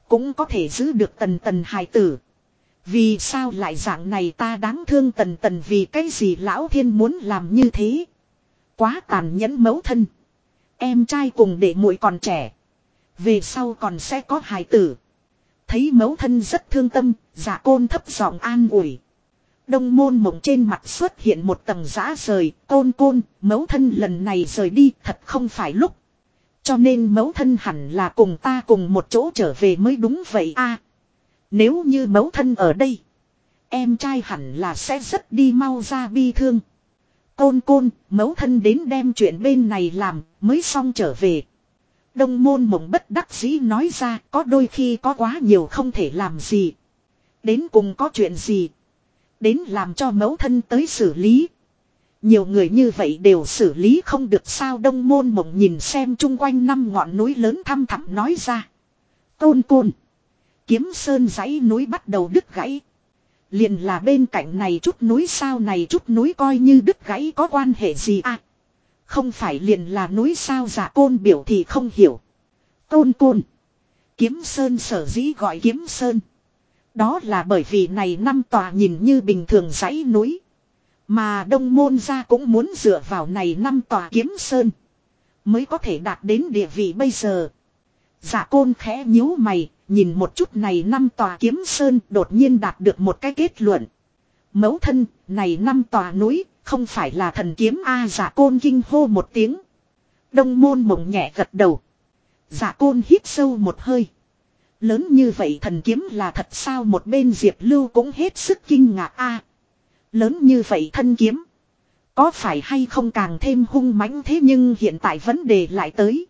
Speaker 1: Cũng có thể giữ được tần tần hài tử. Vì sao lại dạng này ta đáng thương tần tần vì cái gì lão thiên muốn làm như thế. Quá tàn nhẫn mẫu thân. Em trai cùng để muội còn trẻ. Về sau còn sẽ có hài tử. Thấy mẫu thân rất thương tâm, giả côn thấp giọng an ủi. Đông môn mộng trên mặt xuất hiện một tầng giã rời, côn côn, mẫu thân lần này rời đi thật không phải lúc. Cho nên mẫu thân hẳn là cùng ta cùng một chỗ trở về mới đúng vậy a. nếu như mẫu thân ở đây, em trai hẳn là sẽ rất đi mau ra bi thương. Côn côn, mẫu thân đến đem chuyện bên này làm, mới xong trở về. Đông môn mộng bất đắc dĩ nói ra, có đôi khi có quá nhiều không thể làm gì. Đến cùng có chuyện gì. Đến làm cho mẫu thân tới xử lý. Nhiều người như vậy đều xử lý không được sao đông môn mộng nhìn xem chung quanh năm ngọn núi lớn thăm thẳm nói ra. Côn côn. Kiếm sơn dãy núi bắt đầu đứt gãy. Liền là bên cạnh này chút núi sao này chút núi coi như đứt gãy có quan hệ gì à. Không phải liền là núi sao giả côn biểu thì không hiểu. Côn côn. Kiếm sơn sở dĩ gọi kiếm sơn. Đó là bởi vì này năm tòa nhìn như bình thường dãy núi. Mà đông môn ra cũng muốn dựa vào này năm tòa kiếm sơn. Mới có thể đạt đến địa vị bây giờ. Giả côn khẽ nhíu mày, nhìn một chút này năm tòa kiếm sơn đột nhiên đạt được một cái kết luận. Mẫu thân, này năm tòa núi, không phải là thần kiếm A giả côn kinh hô một tiếng. Đông môn mộng nhẹ gật đầu. Giả côn hít sâu một hơi. Lớn như vậy thần kiếm là thật sao một bên diệp lưu cũng hết sức kinh ngạc A. Lớn như vậy thân kiếm. Có phải hay không càng thêm hung mãnh thế nhưng hiện tại vấn đề lại tới.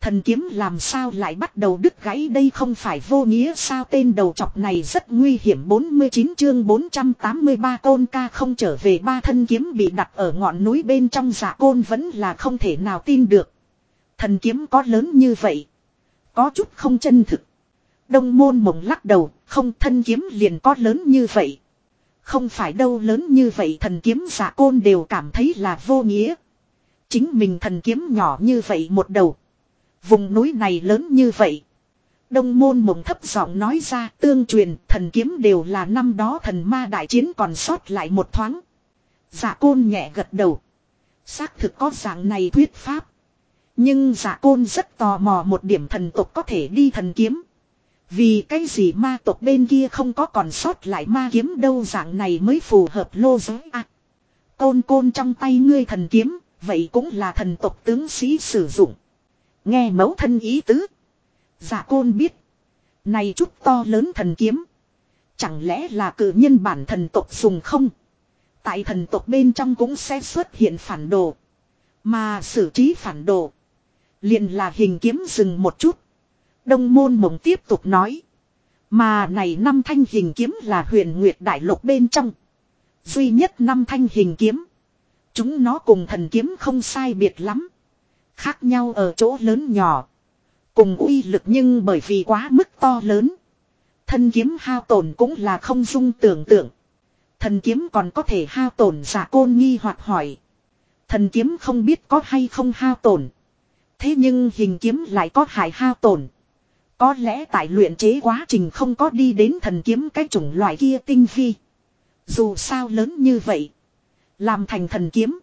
Speaker 1: Thần kiếm làm sao lại bắt đầu đứt gãy đây không phải vô nghĩa sao tên đầu chọc này rất nguy hiểm 49 chương 483 côn ca không trở về ba thân kiếm bị đặt ở ngọn núi bên trong giả côn vẫn là không thể nào tin được. Thần kiếm có lớn như vậy. Có chút không chân thực. Đông môn mộng lắc đầu, không thân kiếm liền có lớn như vậy. Không phải đâu lớn như vậy thần kiếm giả côn đều cảm thấy là vô nghĩa. Chính mình thần kiếm nhỏ như vậy một đầu. Vùng núi này lớn như vậy. Đông môn mộng thấp giọng nói ra tương truyền thần kiếm đều là năm đó thần ma đại chiến còn sót lại một thoáng. Giả côn nhẹ gật đầu. Xác thực có dạng này thuyết pháp. Nhưng giả côn rất tò mò một điểm thần tục có thể đi thần kiếm. Vì cái gì ma tộc bên kia không có còn sót lại ma kiếm đâu dạng này mới phù hợp lô giới à. Côn côn trong tay ngươi thần kiếm, vậy cũng là thần tộc tướng sĩ sử dụng. Nghe mẫu thân ý tứ. Giả côn biết. Này chút to lớn thần kiếm. Chẳng lẽ là cử nhân bản thần tộc dùng không? Tại thần tộc bên trong cũng sẽ xuất hiện phản đồ. Mà xử trí phản đồ. liền là hình kiếm dừng một chút. Đông môn mộng tiếp tục nói. Mà này năm thanh hình kiếm là huyền nguyệt đại lục bên trong. Duy nhất năm thanh hình kiếm. Chúng nó cùng thần kiếm không sai biệt lắm. Khác nhau ở chỗ lớn nhỏ. Cùng uy lực nhưng bởi vì quá mức to lớn. Thân kiếm hao tổn cũng là không dung tưởng tượng. Thần kiếm còn có thể hao tổn giả côn nghi hoặc hỏi. Thần kiếm không biết có hay không hao tổn. Thế nhưng hình kiếm lại có hại hao tổn. Có lẽ tại luyện chế quá trình không có đi đến thần kiếm cái chủng loại kia tinh vi. Dù sao lớn như vậy. Làm thành thần kiếm.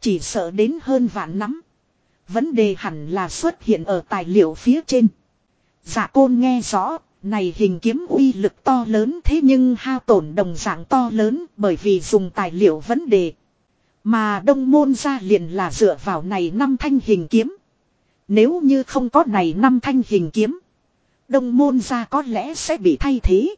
Speaker 1: Chỉ sợ đến hơn vạn nắm. Vấn đề hẳn là xuất hiện ở tài liệu phía trên. Dạ côn nghe rõ, này hình kiếm uy lực to lớn thế nhưng hao tổn đồng dạng to lớn bởi vì dùng tài liệu vấn đề. Mà đông môn ra liền là dựa vào này năm thanh hình kiếm. Nếu như không có này năm thanh hình kiếm. Đông môn ra có lẽ sẽ bị thay thế.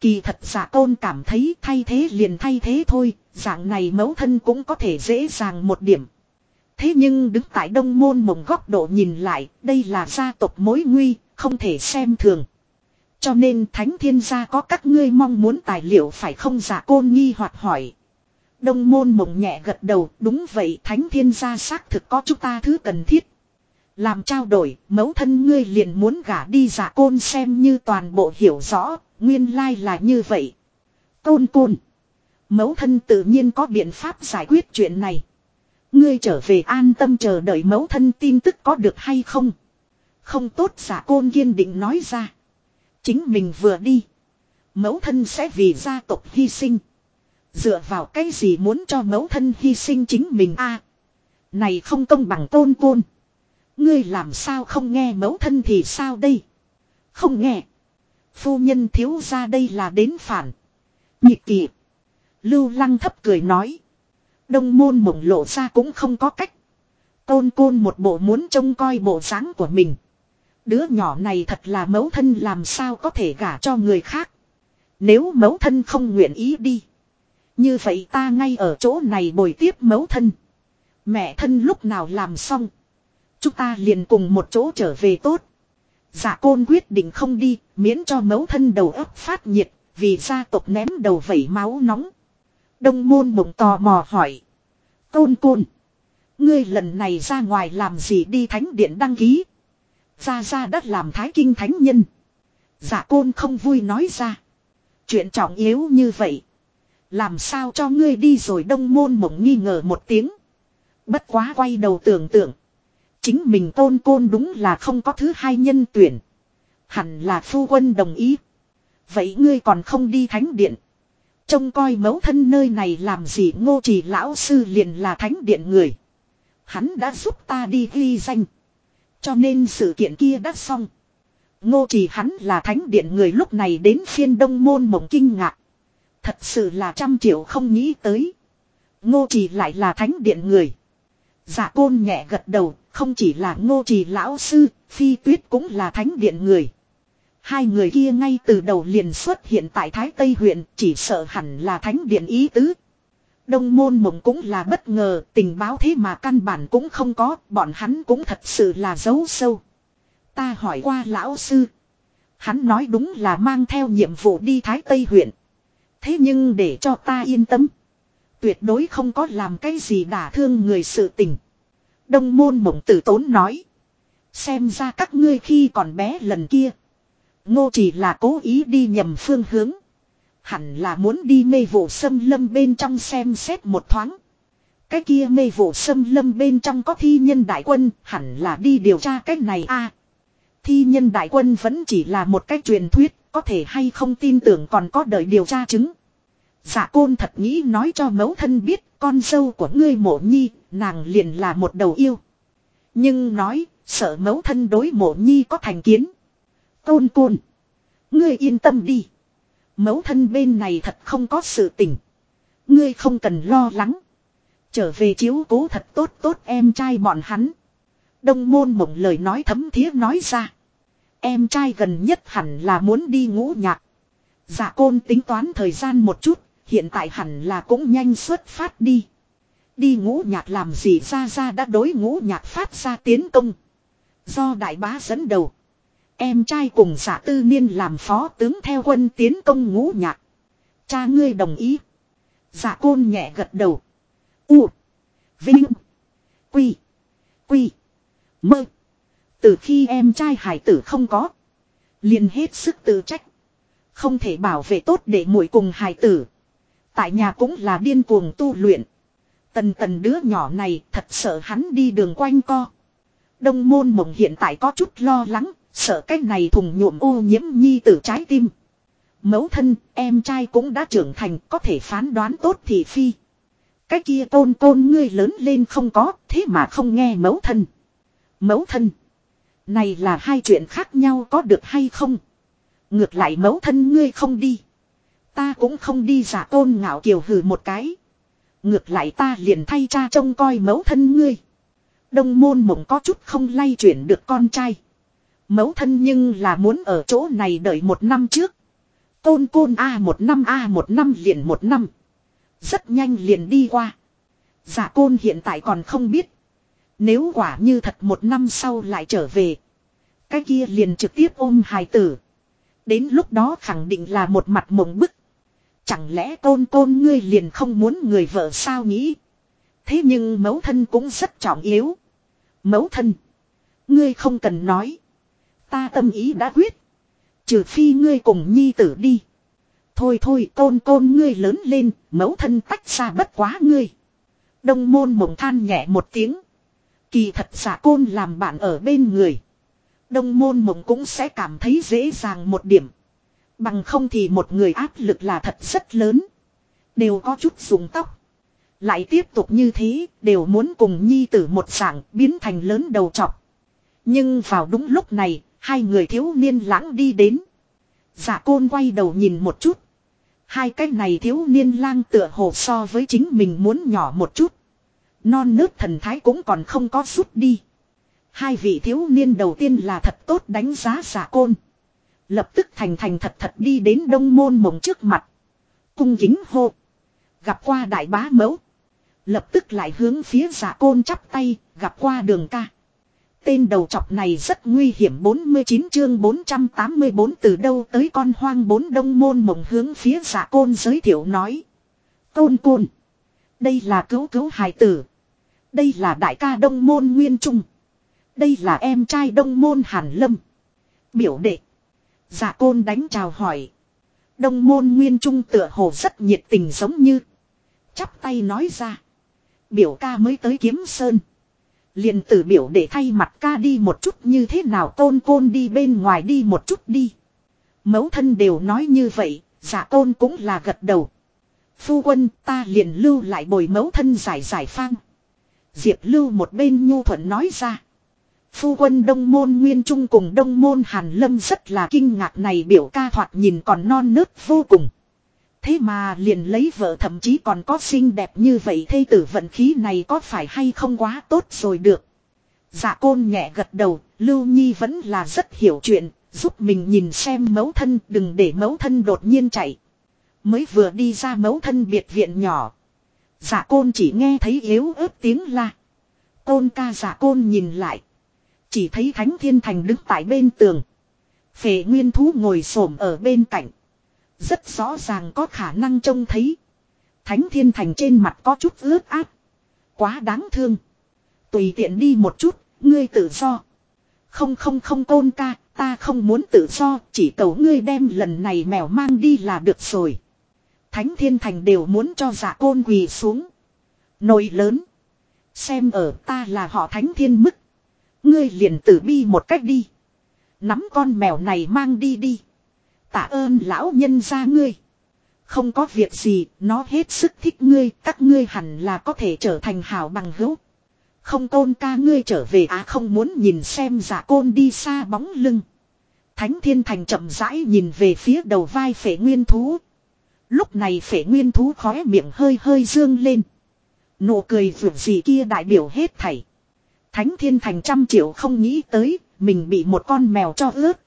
Speaker 1: Kỳ thật dạ giả tôn cảm thấy thay thế liền thay thế thôi, dạng này mẫu thân cũng có thể dễ dàng một điểm. Thế nhưng đứng tại đông môn mộng góc độ nhìn lại, đây là gia tộc mối nguy, không thể xem thường. Cho nên thánh thiên gia có các ngươi mong muốn tài liệu phải không giả côn nghi hoặc hỏi. Đông môn mộng nhẹ gật đầu, đúng vậy thánh thiên gia xác thực có chúng ta thứ cần thiết. Làm trao đổi, mẫu thân ngươi liền muốn gả đi giả côn xem như toàn bộ hiểu rõ, nguyên lai là như vậy. Côn côn. Mẫu thân tự nhiên có biện pháp giải quyết chuyện này. Ngươi trở về an tâm chờ đợi mẫu thân tin tức có được hay không. Không tốt giả côn kiên định nói ra. Chính mình vừa đi. Mẫu thân sẽ vì gia tộc hy sinh. Dựa vào cái gì muốn cho mẫu thân hy sinh chính mình a Này không công bằng tôn côn. Ngươi làm sao không nghe mẫu thân thì sao đây? Không nghe. Phu nhân thiếu ra đây là đến phản. Nhị kỳ. Lưu lăng thấp cười nói. Đông môn mộng lộ ra cũng không có cách. Tôn côn một bộ muốn trông coi bộ dáng của mình. Đứa nhỏ này thật là mẫu thân làm sao có thể gả cho người khác. Nếu mẫu thân không nguyện ý đi. Như vậy ta ngay ở chỗ này bồi tiếp mẫu thân. Mẹ thân lúc nào làm xong. Chúng ta liền cùng một chỗ trở về tốt. Dạ côn quyết định không đi, miễn cho mẫu thân đầu óc phát nhiệt, vì gia tộc ném đầu vẩy máu nóng. Đông môn mộng tò mò hỏi. Côn côn. Ngươi lần này ra ngoài làm gì đi thánh điện đăng ký. Ra ra đất làm thái kinh thánh nhân. Dạ côn không vui nói ra. Chuyện trọng yếu như vậy. Làm sao cho ngươi đi rồi đông môn mộng nghi ngờ một tiếng. Bất quá quay đầu tưởng tượng. Chính mình tôn côn đúng là không có thứ hai nhân tuyển. Hẳn là phu quân đồng ý. Vậy ngươi còn không đi thánh điện. Trông coi mẫu thân nơi này làm gì ngô trì lão sư liền là thánh điện người. Hắn đã giúp ta đi ghi danh. Cho nên sự kiện kia đã xong. Ngô trì hắn là thánh điện người lúc này đến phiên đông môn mộng kinh ngạc. Thật sự là trăm triệu không nghĩ tới. Ngô trì lại là thánh điện người. giả côn nhẹ gật đầu, không chỉ là ngô trì lão sư, phi tuyết cũng là thánh điện người. Hai người kia ngay từ đầu liền xuất hiện tại Thái Tây huyện, chỉ sợ hẳn là thánh điện ý tứ. Đông môn mộng cũng là bất ngờ, tình báo thế mà căn bản cũng không có, bọn hắn cũng thật sự là giấu sâu. Ta hỏi qua lão sư. Hắn nói đúng là mang theo nhiệm vụ đi Thái Tây huyện. Thế nhưng để cho ta yên tâm. Tuyệt đối không có làm cái gì đả thương người sự tình. Đông môn mộng tử tốn nói. Xem ra các ngươi khi còn bé lần kia. Ngô chỉ là cố ý đi nhầm phương hướng. Hẳn là muốn đi mê vụ sâm lâm bên trong xem xét một thoáng. Cái kia mê vụ sâm lâm bên trong có thi nhân đại quân, hẳn là đi điều tra cái này a. thi nhân đại quân vẫn chỉ là một cái truyền thuyết, có thể hay không tin tưởng còn có đợi điều tra chứng. Dạ côn thật nghĩ nói cho mẫu thân biết con dâu của ngươi mộ nhi, nàng liền là một đầu yêu. Nhưng nói, sợ mẫu thân đối mộ nhi có thành kiến. Côn côn. Ngươi yên tâm đi. Mẫu thân bên này thật không có sự tình. Ngươi không cần lo lắng. Trở về chiếu cố thật tốt tốt em trai bọn hắn. Đông môn mộng lời nói thấm thía nói ra. Em trai gần nhất hẳn là muốn đi ngũ nhạc. Dạ côn tính toán thời gian một chút, hiện tại hẳn là cũng nhanh xuất phát đi. Đi ngũ nhạc làm gì ra ra đã đối ngũ nhạc phát ra tiến công. Do đại bá dẫn đầu. Em trai cùng giả tư niên làm phó tướng theo quân tiến công ngũ nhạc. Cha ngươi đồng ý. Giả côn nhẹ gật đầu. U. Vinh. Quy. Quy. Mơ. Từ khi em trai hải tử không có. liền hết sức tự trách. Không thể bảo vệ tốt để muội cùng hải tử. Tại nhà cũng là điên cuồng tu luyện. Tần tần đứa nhỏ này thật sợ hắn đi đường quanh co. Đông môn mộng hiện tại có chút lo lắng, sợ cái này thùng nhuộm ô nhiễm nhi tử trái tim. Mẫu thân, em trai cũng đã trưởng thành, có thể phán đoán tốt thì phi. Cái kia tôn tôn ngươi lớn lên không có, thế mà không nghe mẫu thân. Mẫu thân. Này là hai chuyện khác nhau có được hay không? Ngược lại mẫu thân ngươi không đi. Ta cũng không đi giả tôn ngạo kiều hừ một cái. Ngược lại ta liền thay cha trông coi mẫu thân ngươi. Đông môn mộng có chút không lay chuyển được con trai. Mẫu thân nhưng là muốn ở chỗ này đợi một năm trước. Côn côn A một năm A một năm liền một năm. Rất nhanh liền đi qua. Giả côn hiện tại còn không biết. Nếu quả như thật một năm sau lại trở về. Cái kia liền trực tiếp ôm hài tử. Đến lúc đó khẳng định là một mặt mộng bức. Chẳng lẽ côn côn ngươi liền không muốn người vợ sao nghĩ. Thế nhưng mẫu thân cũng rất trọng yếu. Mẫu thân. Ngươi không cần nói. Ta tâm ý đã quyết. Trừ phi ngươi cùng nhi tử đi. Thôi thôi côn côn ngươi lớn lên, mẫu thân tách xa bất quá ngươi. Đông môn mộng than nhẹ một tiếng. Kỳ thật giả côn làm bạn ở bên người. Đông môn mộng cũng sẽ cảm thấy dễ dàng một điểm. Bằng không thì một người áp lực là thật rất lớn. Đều có chút dùng tóc. Lại tiếp tục như thế, đều muốn cùng nhi tử một sảng biến thành lớn đầu trọc. Nhưng vào đúng lúc này, hai người thiếu niên lãng đi đến. giả côn quay đầu nhìn một chút. Hai cái này thiếu niên lang tựa hồ so với chính mình muốn nhỏ một chút. Non nớt thần thái cũng còn không có rút đi. Hai vị thiếu niên đầu tiên là thật tốt đánh giá giả côn. Lập tức thành thành thật thật đi đến đông môn mộng trước mặt. Cung kính hô. Gặp qua đại bá mẫu. Lập tức lại hướng phía giả côn chắp tay, gặp qua đường ca. Tên đầu chọc này rất nguy hiểm 49 chương 484 từ đâu tới con hoang bốn đông môn mộng hướng phía giả côn giới thiệu nói. Côn côn. Đây là cứu cứu hài tử. Đây là đại ca đông môn nguyên trung. Đây là em trai đông môn hàn lâm. Biểu đệ. Giả côn đánh chào hỏi. Đông môn nguyên trung tựa hồ rất nhiệt tình giống như. Chắp tay nói ra. Biểu ca mới tới kiếm sơn liền tử biểu để thay mặt ca đi một chút như thế nào tôn côn đi bên ngoài đi một chút đi. Mẫu thân đều nói như vậy, giả tôn cũng là gật đầu. Phu quân ta liền lưu lại bồi mẫu thân giải giải phang. Diệp lưu một bên nhu thuận nói ra. Phu quân đông môn nguyên trung cùng đông môn hàn lâm rất là kinh ngạc này biểu ca thoạt nhìn còn non nớt vô cùng. Thế mà liền lấy vợ thậm chí còn có xinh đẹp như vậy thê tử vận khí này có phải hay không quá tốt rồi được. Dạ côn nhẹ gật đầu, Lưu Nhi vẫn là rất hiểu chuyện, giúp mình nhìn xem mẫu thân đừng để mẫu thân đột nhiên chạy. Mới vừa đi ra mẫu thân biệt viện nhỏ. Dạ côn chỉ nghe thấy yếu ớt tiếng la. Côn ca dạ côn nhìn lại. Chỉ thấy Thánh Thiên Thành đứng tại bên tường. Phệ nguyên thú ngồi xổm ở bên cạnh. Rất rõ ràng có khả năng trông thấy. Thánh Thiên Thành trên mặt có chút ướt át. Quá đáng thương. Tùy tiện đi một chút, ngươi tự do. Không không không côn ca, ta không muốn tự do, chỉ cầu ngươi đem lần này mèo mang đi là được rồi. Thánh Thiên Thành đều muốn cho giả côn quỳ xuống. Nồi lớn. Xem ở ta là họ Thánh Thiên mức. Ngươi liền tử bi một cách đi. Nắm con mèo này mang đi đi. Tạ ơn lão nhân ra ngươi. Không có việc gì, nó hết sức thích ngươi, các ngươi hẳn là có thể trở thành hảo bằng hữu. Không tôn ca ngươi trở về à không muốn nhìn xem giả côn đi xa bóng lưng. Thánh thiên thành chậm rãi nhìn về phía đầu vai phể nguyên thú. Lúc này phể nguyên thú khóe miệng hơi hơi dương lên. Nụ cười vượt gì kia đại biểu hết thảy. Thánh thiên thành trăm triệu không nghĩ tới, mình bị một con mèo cho ướt.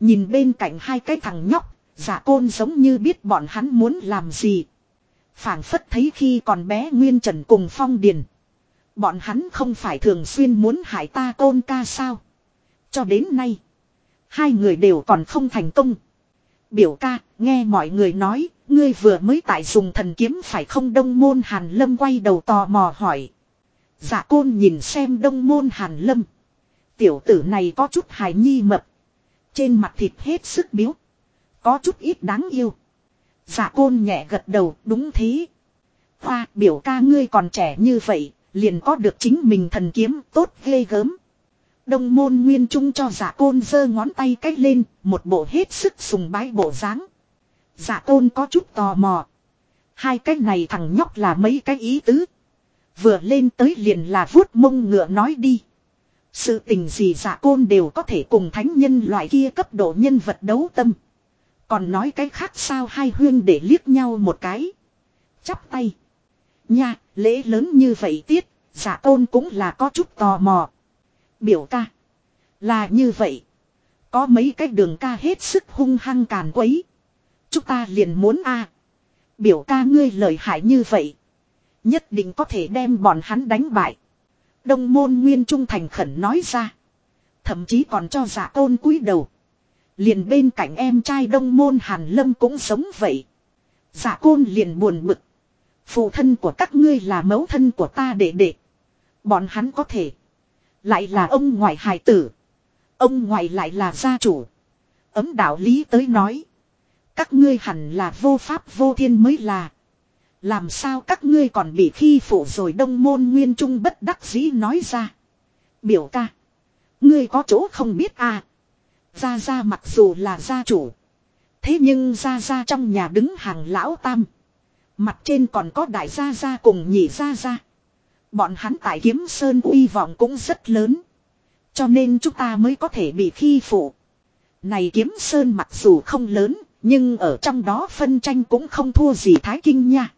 Speaker 1: Nhìn bên cạnh hai cái thằng nhóc, giả côn giống như biết bọn hắn muốn làm gì. phảng phất thấy khi còn bé Nguyên Trần cùng Phong Điền. Bọn hắn không phải thường xuyên muốn hại ta côn ca sao. Cho đến nay, hai người đều còn không thành công. Biểu ca, nghe mọi người nói, ngươi vừa mới tại dùng thần kiếm phải không đông môn hàn lâm quay đầu tò mò hỏi. Giả côn nhìn xem đông môn hàn lâm. Tiểu tử này có chút hài nhi mập. Trên mặt thịt hết sức biếu. Có chút ít đáng yêu. Giả côn nhẹ gật đầu đúng thế. Hoa biểu ca ngươi còn trẻ như vậy. Liền có được chính mình thần kiếm tốt ghê gớm. Đông môn nguyên trung cho giả côn giơ ngón tay cách lên, một bộ hết sức sùng bái bộ dáng. Giả côn có chút tò mò. Hai cái này thằng nhóc là mấy cái ý tứ. Vừa lên tới liền là vuốt mông ngựa nói đi. Sự tình gì giả côn đều có thể cùng thánh nhân loại kia cấp độ nhân vật đấu tâm. Còn nói cái khác sao hai huyên để liếc nhau một cái. Chắp tay. Nha, lễ lớn như vậy tiết, giả côn cũng là có chút tò mò. Biểu ca. Là như vậy. Có mấy cái đường ca hết sức hung hăng càn quấy. Chúng ta liền muốn a Biểu ca ngươi lời hại như vậy. Nhất định có thể đem bọn hắn đánh bại. Đông môn nguyên trung thành khẩn nói ra. Thậm chí còn cho giả tôn cúi đầu. Liền bên cạnh em trai đông môn hàn lâm cũng sống vậy. Giả côn liền buồn bực. Phụ thân của các ngươi là mẫu thân của ta đệ đệ. Bọn hắn có thể. Lại là ông ngoại hài tử. Ông ngoại lại là gia chủ. Ấm đạo lý tới nói. Các ngươi hẳn là vô pháp vô thiên mới là. Làm sao các ngươi còn bị khi phụ rồi đông môn nguyên trung bất đắc dĩ nói ra. Biểu ca. Ngươi có chỗ không biết à. Gia Gia mặc dù là gia chủ. Thế nhưng Gia Gia trong nhà đứng hàng lão tam. Mặt trên còn có đại gia gia cùng nhị gia gia. Bọn hắn tại kiếm sơn uy vọng cũng rất lớn. Cho nên chúng ta mới có thể bị khi phụ. Này kiếm sơn mặc dù không lớn, nhưng ở trong đó phân tranh cũng không thua gì thái kinh nha.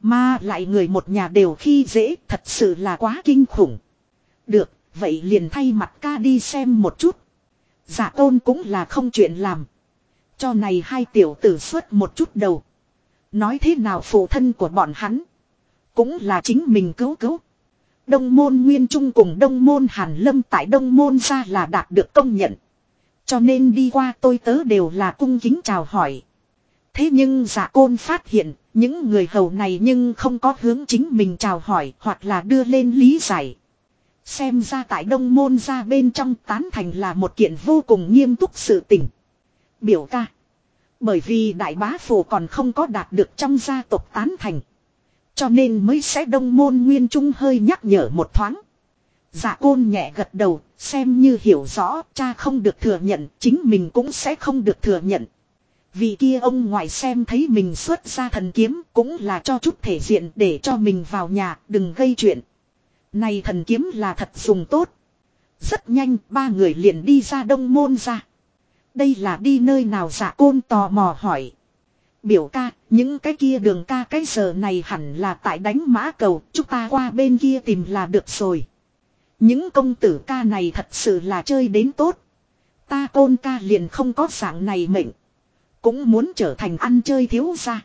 Speaker 1: Mà lại người một nhà đều khi dễ thật sự là quá kinh khủng. Được, vậy liền thay mặt ca đi xem một chút. Giả tôn cũng là không chuyện làm. Cho này hai tiểu tử xuất một chút đầu. Nói thế nào phụ thân của bọn hắn. Cũng là chính mình cứu cứu. Đông môn Nguyên Trung cùng đông môn Hàn Lâm tại đông môn ra là đạt được công nhận. Cho nên đi qua tôi tớ đều là cung kính chào hỏi. Thế nhưng giả côn phát hiện những người hầu này nhưng không có hướng chính mình chào hỏi hoặc là đưa lên lý giải. Xem ra tại đông môn ra bên trong tán thành là một kiện vô cùng nghiêm túc sự tình. Biểu ca. Bởi vì đại bá phủ còn không có đạt được trong gia tộc tán thành. Cho nên mới sẽ đông môn nguyên trung hơi nhắc nhở một thoáng. Dạ côn nhẹ gật đầu, xem như hiểu rõ cha không được thừa nhận, chính mình cũng sẽ không được thừa nhận. Vì kia ông ngoại xem thấy mình xuất ra thần kiếm cũng là cho chút thể diện để cho mình vào nhà, đừng gây chuyện. Này thần kiếm là thật dùng tốt. Rất nhanh, ba người liền đi ra đông môn ra. Đây là đi nơi nào giả côn tò mò hỏi. Biểu ca, những cái kia đường ca cái giờ này hẳn là tại đánh mã cầu, chúng ta qua bên kia tìm là được rồi. Những công tử ca này thật sự là chơi đến tốt. Ta côn ca liền không có dạng này mệnh. Cũng muốn trở thành ăn chơi thiếu gia,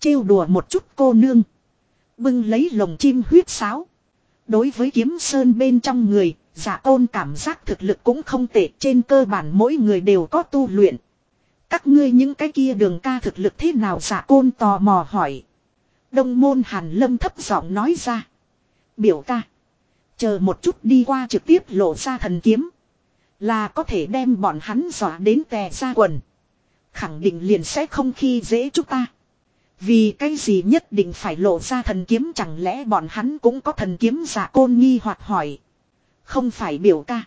Speaker 1: Trêu đùa một chút cô nương. Bưng lấy lồng chim huyết sáo. Đối với kiếm sơn bên trong người, giả ôn cảm giác thực lực cũng không tệ. Trên cơ bản mỗi người đều có tu luyện. Các ngươi những cái kia đường ca thực lực thế nào giả côn tò mò hỏi. Đông môn hàn lâm thấp giọng nói ra. Biểu ca. Chờ một chút đi qua trực tiếp lộ ra thần kiếm. Là có thể đem bọn hắn dọa đến tè ra quần. Khẳng định liền sẽ không khi dễ chúng ta. Vì cái gì nhất định phải lộ ra thần kiếm, chẳng lẽ bọn hắn cũng có thần kiếm giả côn nghi hoặc hỏi. Không phải biểu ca.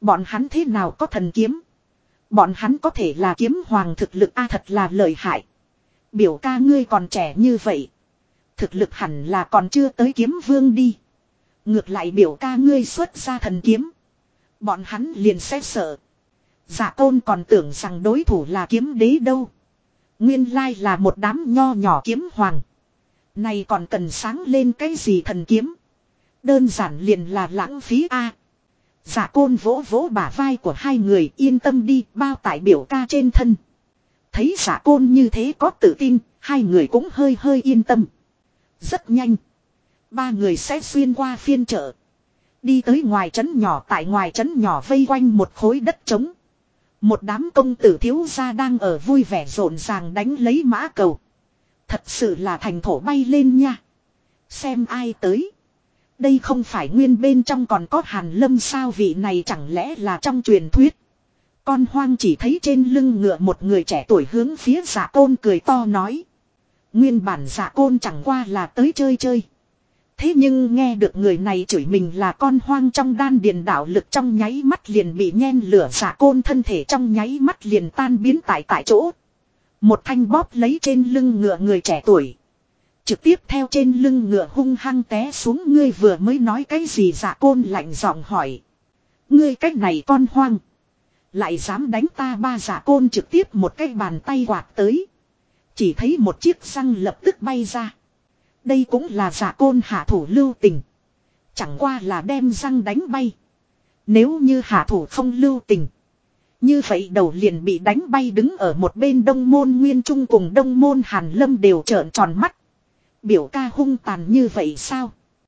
Speaker 1: Bọn hắn thế nào có thần kiếm. Bọn hắn có thể là kiếm hoàng thực lực a, thật là lợi hại. Biểu ca ngươi còn trẻ như vậy. Thực lực hẳn là còn chưa tới kiếm vương đi. Ngược lại biểu ca ngươi xuất ra thần kiếm. Bọn hắn liền xét sợ. Giả tôn còn tưởng rằng đối thủ là kiếm đế đâu. Nguyên lai là một đám nho nhỏ kiếm hoàng. Này còn cần sáng lên cái gì thần kiếm. Đơn giản liền là lãng phí A. Giả côn vỗ vỗ bả vai của hai người yên tâm đi bao tải biểu ca trên thân. Thấy giả côn như thế có tự tin, hai người cũng hơi hơi yên tâm. Rất nhanh. Ba người sẽ xuyên qua phiên chợ. Đi tới ngoài trấn nhỏ tại ngoài trấn nhỏ vây quanh một khối đất trống. Một đám công tử thiếu gia đang ở vui vẻ rộn ràng đánh lấy mã cầu. Thật sự là thành thổ bay lên nha. Xem ai tới. Đây không phải nguyên bên trong còn có hàn lâm sao vị này chẳng lẽ là trong truyền thuyết. Con hoang chỉ thấy trên lưng ngựa một người trẻ tuổi hướng phía giả côn cười to nói. Nguyên bản giả côn chẳng qua là tới chơi chơi. Thế nhưng nghe được người này chửi mình là con hoang trong đan điền đạo lực trong nháy mắt liền bị nhen lửa giả côn thân thể trong nháy mắt liền tan biến tại tại chỗ. Một thanh bóp lấy trên lưng ngựa người trẻ tuổi. Trực tiếp theo trên lưng ngựa hung hăng té xuống ngươi vừa mới nói cái gì giả côn lạnh giọng hỏi. Ngươi cách này con hoang. Lại dám đánh ta ba giả côn trực tiếp một cái bàn tay quạt tới. Chỉ thấy một chiếc răng lập tức bay ra. Đây cũng là giả côn hạ thủ lưu tình. Chẳng qua là đem răng đánh bay. Nếu như hạ thủ không lưu tình. Như vậy đầu liền bị đánh bay đứng ở một bên đông môn nguyên trung cùng đông môn hàn lâm đều trợn tròn mắt. Biểu ca hung tàn như vậy sao?